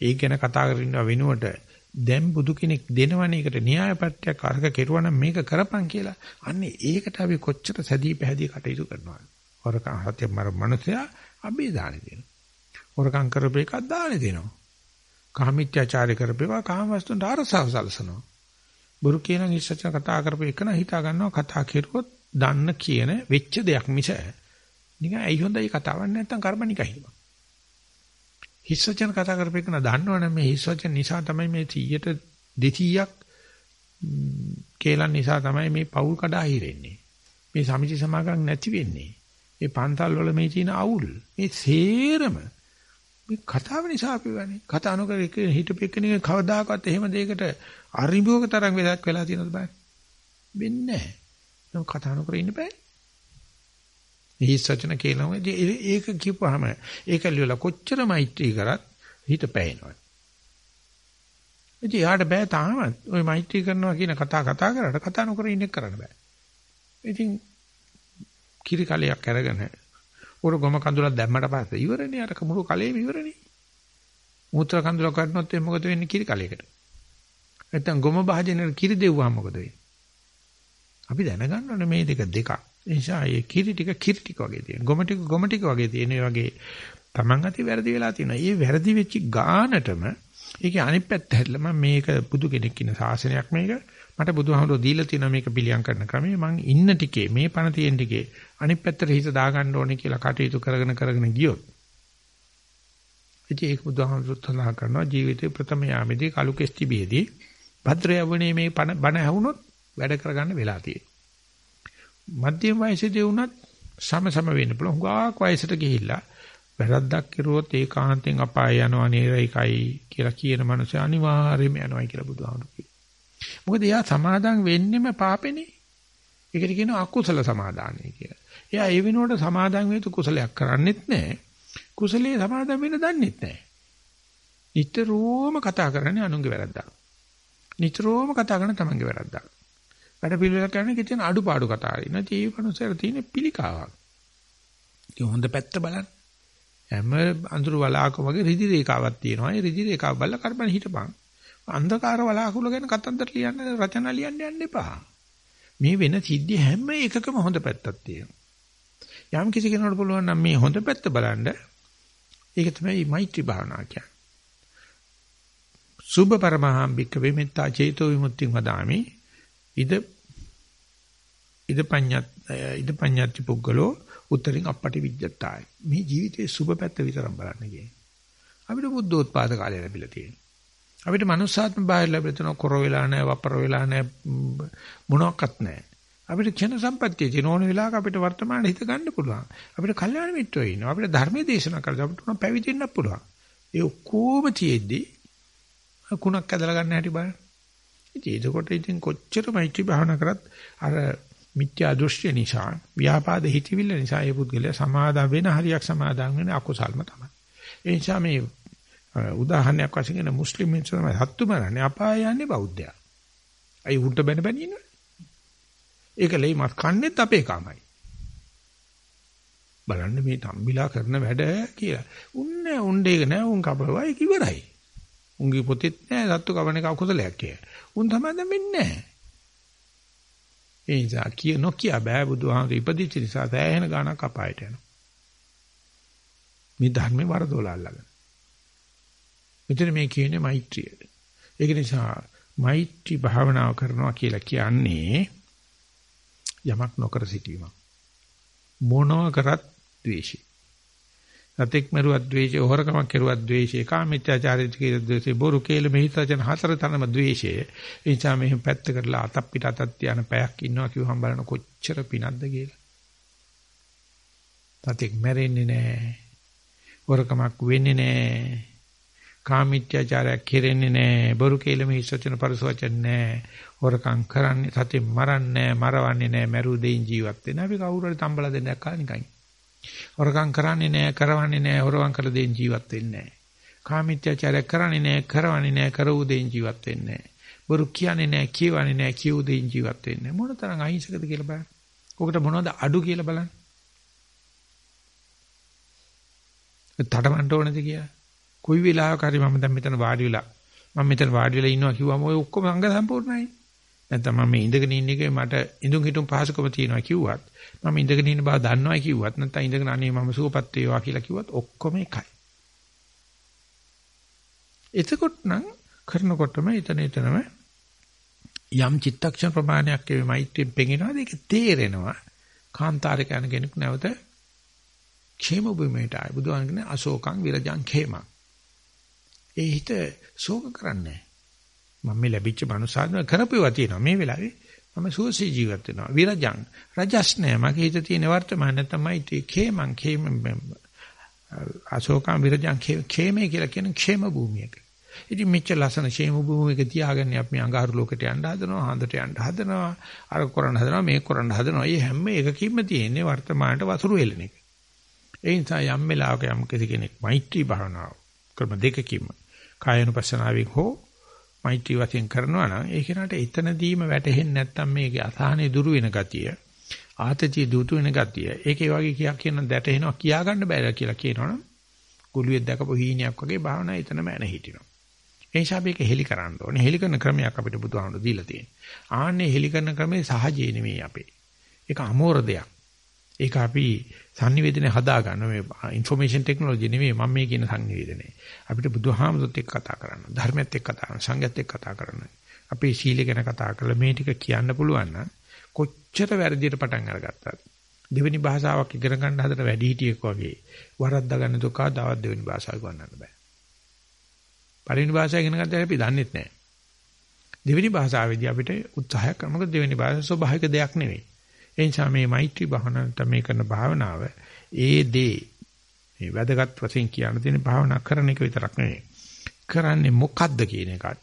ඒ ගැන කතා කරන වෙනුවට දැන් බුදු කෙනෙක් දෙනවනේ ඒකට න්‍යායපත්‍යක් අර්ග කෙරුවා මේක කරපන් කියලා. අන්නේ ඒකට අපි කොච්චර සැදී පැහැදී කටයුතු කරනවද? හොරකම් හත්‍ය මර මනුස්සයා අභි දාන දෙනවා. හොරකම් කරපේකක් දාන දෙනවා. කාමීත්‍යාචාරය කරපේවා කාමවස්තුන්ට අරසව සලසනවා. බුරු කියන ඉස්සචන කතා කරපු එක න හිතා ගන්නවා කතා කෙරුවොත් දන්න කියන වෙච්ච දෙයක් මිස නිකන් ඇයි හොඳයි කතාවක් නැත්තම් කර්මනිකයි. හිස්සචන කතා කරපු එක න දන්නවනේ මේ හිස්සචන නිසා තමයි මේ 100ට 200ක් කේලන් නිසා තමයි මේ පවුල් කඩා හිරෙන්නේ. මේ සමිති සමාගම් නැති වෙන්නේ. මේ පන්තල් වල මේ තියෙන අවුල් මේ සේරම මේ කතාව නිසා අපි වනේ. කතා නොකර හිටපු එක්කෙනෙක් කවදාකවත් එහෙම දෙයකට අරිඹුවක තරම් වෙලක් වෙලා තියෙනවද බලන්න. වෙන්නේ නැහැ. නම් කතා නොකර ඉන්න බෑ. මේ සත්‍යන කියනවා ඒක කියපුවාම ඒක ලියලා කොච්චර මෛත්‍රී කරත් හිත පැහැෙනවා. ඉතින් යාට බෑ තාමත් ওই මෛත්‍රී කරනවා කියන කතා කතා කරාට කතා නොකර ඉන්න කරන්න බෑ. ඉතින් කිරි කලයක් අරගෙන උර ගොම කඳුලක් දැම්මට පස්සේ ඉවරනේ අර මුළු කලේම ඉවරනේ. මූත්‍රා කඳුලක් ගන්නොත් එහේ මොකද වෙන්නේ කිරි කලයකට? නැත්තම් ගොම භාජනයේ කිරි දෙව්වහම මොකද වෙන්නේ? අපි දැනගන්න ඕනේ මේ දෙක දෙකක්. ඒ නිසා මේ කිරි ටික කිරි ටික වගේ තියෙන. ගොම ටික ගොම ටික වගේ තියෙන. ඒ වගේ Taman අති වැරදි වෙලා තියෙනවා. මේ වැරදි වෙච්ච ගානටම ඒකේ අනිත් පැත්ත හැදලා මම මේක බුදු කෙනෙක් ඉන්න ශාසනයක් මේක මට බුදුහාමුදුරුවෝ දීලා තියෙනවා මේක පිළියම් කරන ක්‍රමය මං ඉන්න ටිකේ මේ පණ තියෙන ටිකේ අනිත් පැත්තට හිත දාගන්න ඕනේ කියලා කටයුතු කරගෙන කරගෙන ගියොත් ඉතින් ඒක බුදුහාමුදුරුවෝ සඳහන් කරනවා ජීවිතේ ප්‍රථම යාමේදී කලු කෙස්ටි බියේදී භද්‍ර යවුනේ මේ බණ ඇහුනොත් වැඩ කරගන්න වෙලා තියෙනවා මධ්‍යම වයසේදී වුණත් සම සම වෙන්න පුළුවන් හුඟක් වයසට ගිහිල්ලා වැරද්දක් කරුවොත් ඒකාන්තයෙන් අපාය යනවා නේරයිකයි කියලා කියන මනුස්සය අනිවාර්යයෙන්ම යනවායි කියලා බුදුහාමුදුරුවෝ මොකද එයා සමාදන් වෙන්නෙම පාපෙනේ. ඒකට කියනවා අකුසල සමාදානයි කියලා. එයා ඒ වෙනුවට සමාදන් වේතු කුසලයක් කරන්නෙත් නැහැ. කුසලයේ සමාදන් වෙන්න දන්නෙත් නැහැ. නිතරම කතා කරන්නේ අනුන්ගේ වැරද්දක්. නිතරම කතා කරන තමන්ගේ වැරද්දක්. වැඩ පිළිවෙල කරන්නේ කිචන අඩුපාඩු කතා හරි. නැති ඒ කනුසර තියෙන පිළිකාවක්. ඒ හොඳ පැත්ත බලන්න. හැම අඳුරු වලාකම වගේ රිදි රේඛාවක් තියෙනවා. ඒ රිදි රේඛාව බලලා කරපන් හිටපන්. අන්ධකාර වලාකුළු ගැන කතන්දර ලියන්න රචනා ලියන්න යන්න එපා. මේ වෙන සිද්ධි හැම එකකම හොඳ පැත්තක් තියෙනවා. යම් කිසි කෙනෙකුට පුළුවන් නම් මේ හොඳ පැත්ත බලන්න ඒක තමයි මෛත්‍රී භාවනාව කියන්නේ. සුභ පරමහම්බික වෙමෙත්තා චේතෝ විමුක්තිං වදාමි. ඉද ඉද පඤ්ඤත් ඉද පඤ්ඤත්ති පුද්ගලෝ උත්තරින් අපටි විජ්ජතාය. මේ ජීවිතයේ සුභ පැත්ත විතරක් බලන්න කියන්නේ. අපිට බුද්ධෝත්පාද කාලය ලැබිලා තියෙනවා. අපිට මනුස්සාත්ම භාවය ලැබෙලා තියෙනවා කොර වෙලා නැහැ වපර වෙලා නැහැ මොනවත් නැහැ. අපිට ක්ෂණ සම්පත්තිය තියෙන ඕන වෙලාවක අපිට වර්තමාන හිත ගන්න පුළුවන්. අපිට කල්යාණ මිත්‍රයෝ ඉන්නවා. අපිට ධර්මයේ දේශනා කරලා අපිට උන පැවිදෙන්න පුළුවන්. ඒ ඔක්කොම තියෙද්දි කුණක් ඇදලා ගන්න හැටි බලන්න. ඉතින් ඒකකොට ඉතින් කොච්චර මෛත්‍රී භාවනා කරත් අර මිත්‍යා දෘෂ්ටි නිසා ව්‍යාපාද හිතවිල්ල නිසා ඒ පුද්ගලයා සමාදා වෙන හරියක් සමාදන් වෙන අකුසල්ම තමයි. ඒ නිසා මේ උදාහරණයක් වශයෙන් කියන මුස්ලිම් මිනිස්සු තමයි හත්තු මරන්නේ අපාය යන්නේ බෞද්ධයා. අයි උන්ට බැන බැන ඉන්නවනේ. ඒක ලේ මස් කන්නේත් අපේ කාමයි. බලන්න මේ තම්බිලා කරන වැඩ කියලා. උන්නේ උණ්ඩේ එක නෑ උන් කපවයි කිවරයි. උන්ගේ පොතෙත් නෑ සත්තු කවණ එක අකුසලයක් කියලා. උන් තමයි දැන් වෙන්නේ නෑ. ඒ නිසා කිය නොකිය බෑ බුදුහාමුදුරු ඉපදිච්ච නිසා සෑහෙන ගාණක් අපායට යනවා. මේ ධර්මේ වරදොල අල්ලගෙන. මෙතන මේ කියන්නේ මෛත්‍රිය. ඒක නිසා මෛත්‍රී භාවනාව කරනවා කියලා කියන්නේ යමක් නොකර සිටීමක්. මොනවා කරත් ද්වේෂය. සතෙක් මරුවත් ද්වේෂය, හොරකමක් කෙරුවත් ද්වේෂය, කාමීත්‍යාචාරය කියලා ද්වේෂය, බොරු කේල මෙහිතචන හතර තනම ද්වේෂය. ඒ නිසා මෙහෙම පැත්ත කරලා අතක් පිට අතක් තියන පැයක් ඉන්නවා කිව්වහම බලන කොච්චර පිනක්ද කියලා. සතෙක් මැරෙන්නේ නැහැ. හොරකමක් වෙන්නේ නැහැ. කාමීත්‍යාචාරයක් කෙරෙන්නේ නැහැ. බොරු කේල මෙහිතචන පරිසවචන නැහැ. හොරකම් කරන්නේ සතෙක් මරන්නේ නැහැ, මරවන්නේ නැහැ, මැරු දෙයින් ජීවත් වෙන. අපි කවුරු හරි තම්බලා දෙන්නක් කාලා නිකන්. හොරකම් කරන්නේ නැහැ, කරවන්නේ නැහැ, හොරවම් කළ දෙයින් ජීවත් වෙන්නේ නැහැ. කාමීත්‍යචාරය කරන්නේ නැහැ, කරවන්නේ නැහැ, කරවූ දෙයින් ජීවත් වෙන්නේ නැහැ. බොරු කියන්නේ නැහැ, කියවන්නේ නැහැ, කියවූ දෙයින් ජීවත් වෙන්නේ නැහැ. මොන තරම් අහිංසකද කියලා බලන්න. ඔකට මොනවද අඩු කියලා බලන්න. තඩමන්ට ඕනද කියලා. කොයි වෙලාවක හරි මම දැන් මෙතන වාඩි වෙලා මම මෙතන වාඩි වෙලා ඉන්නවා කිව්වම ඔය ඔක්කොම අංග සම්පූර්ණයි. නැත්නම් මම මේ ඉඳගෙන ඉන්න එකේ මට ඉඳුන් හිටුන් පහසුකම තියෙනවා කිව්වත් මම ඉඳගෙන ඉන්න බව දන්නවා කිව්වත් නැත්නම් ඉඳගෙන අනේ මම සුවපත් වේවා කියලා කිව්වත් ඔක්කොම එකයි. එතකොට නම් කරනකොටම එතන එතනම යම් චිත්තක්ෂණ ප්‍රමාණයක් ඒ මෛත්‍රියෙන් පෙඟෙනවා ඒක තේරෙනවා. කාන්තාරක යන කෙනෙක් නැවත ക്ഷേම භූමියට ආයි බුදුහාම කියන්නේ අශෝකං විරජං ඛේමං ඒ හිත ශෝක කරන්නේ මම මේ ලැබිච්ච මනුසාධන කරපුවා තියෙනවා. මේ වෙලාවේ මම සුවසේ ජීවත් වෙනවා. විරජං. රජස් නෑ. මගේ හිතේ තියෙන වර්තමාන තමයි තේකේ මං කේම අශෝකම් විරජං කේමේ කියලා කියන ക്ഷേම භූමියක. ඉතින් මෙච්ච ලස්සන ക്ഷേම භූමියක තියාගෙන අපි අඟහරු ලෝකයට යන්න හදනවා හන්දට යන්න හදනවා අර කරන්න හදනවා මේක කරන්න හදනවා. මේ හැම එකකින්ම තියෙන්නේ වර්තමානට වසුරු එළන එක. ඒ නිසා යම් වෙලාවක යම් කෙනෙක් මෛත්‍රී භාවනාව ක්‍රම දෙකකින්ම කායනුපස්සනාවෙන් හෝ මෛත්‍රී වශයෙන් කරනවා නම් ඒ කෙනාට එතනදීම වැටහෙන්නේ නැත්තම් මේකේ අසහනේ දුරු වෙන ගතිය ආතතිය දුතු වෙන ගතිය ඒකේ වගේ කියක් කියන දැටෙනවා කියා ගන්න බැහැ කියලා කියනවනම් කුළුවේ දැකපු හීනයක් වගේ භාවනා එතනම ඇන හිටිනවා. ඒ නිසා මේක හෙලි කරන්න ඕනේ. හෙලි කරන ක්‍රමයක් අපිට බුදුහාමුදුරු දීලා තියෙනවා. ආන්නේ හෙලි කරන ක්‍රමේ සහජේ නෙමෙයි අපේ. ඒක අමෝර දෙයක්. ඒක අපි sannivedana හදා ගන්න මේ information technology නෙමෙයි මම මේ කියන sannivedanaය. අපිට බුදුහාමුදුරුත් එක්ක කතා කරන්න, ධර්මයත් එක්ක කතා කරන්න, සංඝයත් එක්ක කතා කරන්න. අපේ සීලය ගැන කතා කරලා මේ ටික කියන්න පුළුවන් නම් කොච්චර වැරදියට පටන් අරගත්තත් දෙවෙනි භාෂාවක් ඉගෙන ගන්න හදට වැඩි හිටියෙක් වගේ වරද්දා ගන්න දුක තවත් දෙවෙනි භාෂාවක් වන්නන්න බෑ. පළවෙනි භාෂාව ඉගෙන ගත්තට අපි දන්නෙත් නෑ. දෙවෙනි භාෂාවේදී අපිට උත්සාහයක් කරනකොට දෙවෙනි භාෂාව ස්වභාවික දෙයක් නෙවෙයි. ඒ නිසා මේ මෛත්‍රී භාවනාව තමයි කරන භාවනාව ඒ දේ මේ වැදගත් වශයෙන් කියන්න තියෙන භාවනා කරන එක විතරක් නෙවෙයි. කරන්නේ මොකද්ද කියන එකත්.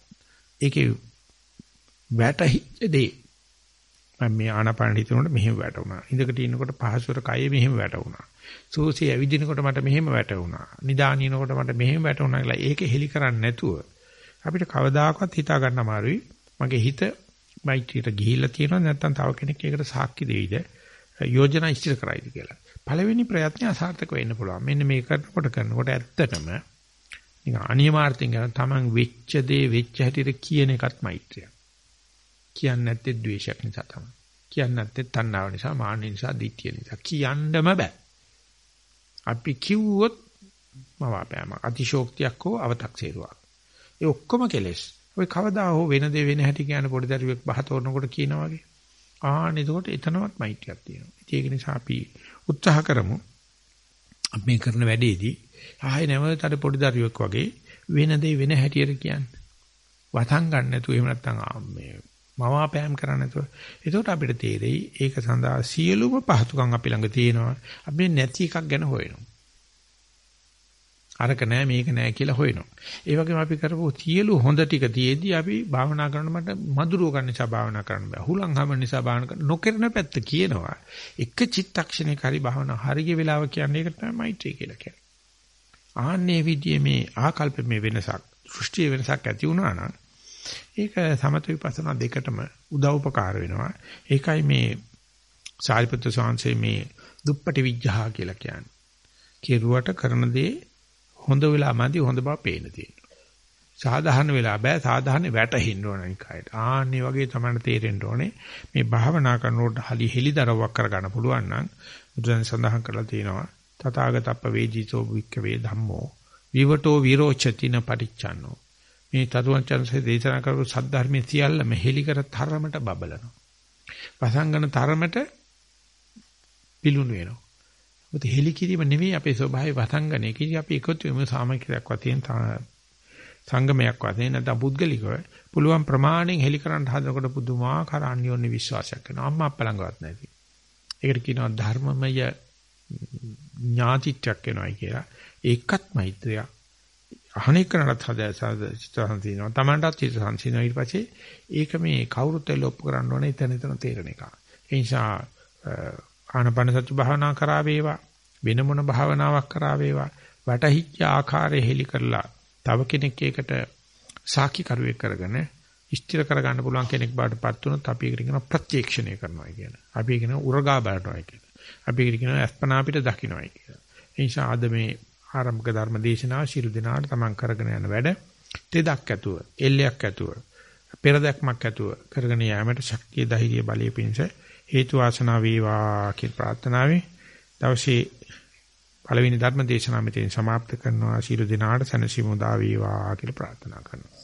ඒකේ වැටහිච්ච දේ. මම මේ ආනාපාන හිතනකොට මෙහෙම වැටුණා. ඉඳකට ඉන්නකොට පහසුර කය මෙහෙම වැටුණා. සෝසිය ඇවිදිනකොට මට මෙහෙම වැටුණා. නිදානිනකොට මට මෙහෙම වැටුණා කියලා ඒක හෙලි කරන්නේ නැතුව අපිට කවදාකවත් හිතා ගන්න අමාරුයි. මගේ හිත මෛත්‍රියට ගිහිල්ලා තියෙනවා නැත්නම් තව කෙනෙක් ඒකට සාක්ෂි දෙයිද යෝජනා ඉස්තිර කරයිද කියලා. පළවෙනි ප්‍රයත්නය අසාර්ථක වෙන්න පුළුවන්. මෙන්න මේ කරනකොට කරනකොට ඇත්තටම නිකන් අනියමාර්ථයෙන් ගන්න තමන් වෙච්ච දේ වෙච්ච හැටියට කියන එකත් මෛත්‍රිය. කියන්නේ නැත්තේ ද්වේෂයක් නිසා තමයි. කියන්නේ නැත්තේ තණ්හාව නිසා, මාන්න නිසා, ditthිය නිසා. කියන්නම බෑ. අපි කිව්වොත් මවාපෑම අතිශෝක්තියක් හෝ අව탁සේරුවක්. ඒ ඔක්කොම කෙලෙස්. ඔය කවදා හෝ වෙන දේ වෙන හැටි කියන පොඩි දරුවෙක් බහ තෝරනකොට කියනා වගේ. ආන්න එතකොට එතනවත් මෛත්‍රියක් තියෙනවා. ඒක නිසා අපි උත්සාහ කරමු. අපි මේ කරන වැඩේදී ආයෙ නැවත අර පොඩි දරුවෙක් වගේ වෙන දේ වෙන හැටියට කියන්නේ. වතන් ගන්න නැතුව එහෙම නැත්නම් මේ මවාපෑම් කරන්න නැතුව. එතකොට අපිට තේරෙයි ඒක සඳහා සියලුම පහතුකම් අපි ළඟ තියෙනවා. අපි නැති එකක් ගැන හොයනවා. අරක නෑ මේක නෑ කියලා හොයනවා. ඒ වගේම අපි කරපු සියලු හොඳ ටික තියේදී අපි භාවනා කරන මට මధుරව ගන්න නිසා භාවනා කරන්න බෑ. හුලං හැම නිසා භාවනා කරන නොකරන පැත්ත කියනවා. එක චිත්තක්ෂණයක හරි භාවනා හරිය වෙලාව කියන්නේ ඒක තමයි මෛත්‍රී කියලා කියන්නේ. ආන්නේ විදිහේ මේ ආකල්ප මේ වෙනසක්, දෘෂ්ටි වෙනසක් ඇති වුණා නම් ඒක සමත විපස්සනා දෙකටම උදව් උපකාර වෙනවා. ඒකයි මේ සාරිපුත්‍ර සාංශේ මේ දුප්පටි විඥා කියලා කියන්නේ. කෙරුවට කරන දේ හොඳ වෙලා මදි හොඳ බව පේන තියෙනවා. සාධාරණ වෙලා බෑ සාධාරණ වැටෙන්න ඕන නිකයිට. ආන්නේ වගේ තමයි තේරෙන්න ඕනේ. මේ භාවනා කරනකොට hali හෙලිදරව්වක් කරගන්න පුළුවන් නම් බුදුන් සඳහන් කරලා තියෙනවා. තථාගතප්ප වේජිතෝ වික්කවේ ධම්මෝ විවටෝ විරෝචතින පටිච්චන්නෝ මේ තතුවචන්සේ දේශනා කරපු සද්ධර්මයේ සියල්ලම හෙලි කර තරමට බබලනවා. වසංගන තරමට පිලුණු වෙනවා. මොකද හෙලි කිරීම නෙවෙයි අපේ ස්වභාවය වසංගනය. කිසි අපි එකතු වෙමු සාමකිකයක් වශයෙන් සංගමයක් වශයෙන් නැත්නම් පුද්ගලිකව පුළුවන් ප්‍රමාණයෙන් හෙලි කරන්න හදනකොට පුදුමාකාර අන්‍යෝන්‍ය විශ්වාසයක් වෙනවා. අම්මා අප්පා ළඟවත් නැති. ඒකට කියනවා ධර්මමය ඥාතිත්වයක් වෙනවයි කියලා. ඒකත් මෛත්‍රිය. අහණේ කරනත් හදා චිත්තසංසීනවා. Tamanටත් චිත්තසංසීනවා. ඊට පස්සේ ඒක මේ කවුරුත් එල්ලොප් කරන්න ඕනේ එතන එතන තේරෙන එක. ඒ නිසා ආනපන සති භාවනා කරා වේවා වෙන මොන භාවනාවක් කරා වේවා වටහිච්ච ආකාරය හෙලි කරලා තව කෙනෙක් ඒකට සාකි කරුවෙක් කරගෙන ඉෂ්ටිර කරගන්න පුළුවන් කෙනෙක් බාටපත් වුණොත් අපි ඒකට කියන ප්‍රත්‍යක්ෂණය කරනවා කියන. අපි ඒක කියන උරගා බලනවා කියන. අපි ඒකට කියනවා අස්පනා පිට දකින්නයි කියලා. ඒ නිසා අද මේ ආරම්භක ධර්ම දේශනාව ශිරු දිනාට තමන් කරගෙන යන වැඩ තෙදක් ඇතුව, එල්ලයක් ඇතුව, පෙරදක්මක් ඇතුව කරගෙන යාමට ශක්තිය ධෛර්ය බලය පිණිස හේතු වාසනා වේවා කියලා ප්‍රාර්ථනාවෙන් දවසේ පළවෙනි ධර්ම දේශනාව මෙතෙන් સમાપ્ત කරනවා ශිරු දිනාට සනසිමු දා වේවා කියලා ප්‍රාර්ථනා කරනවා.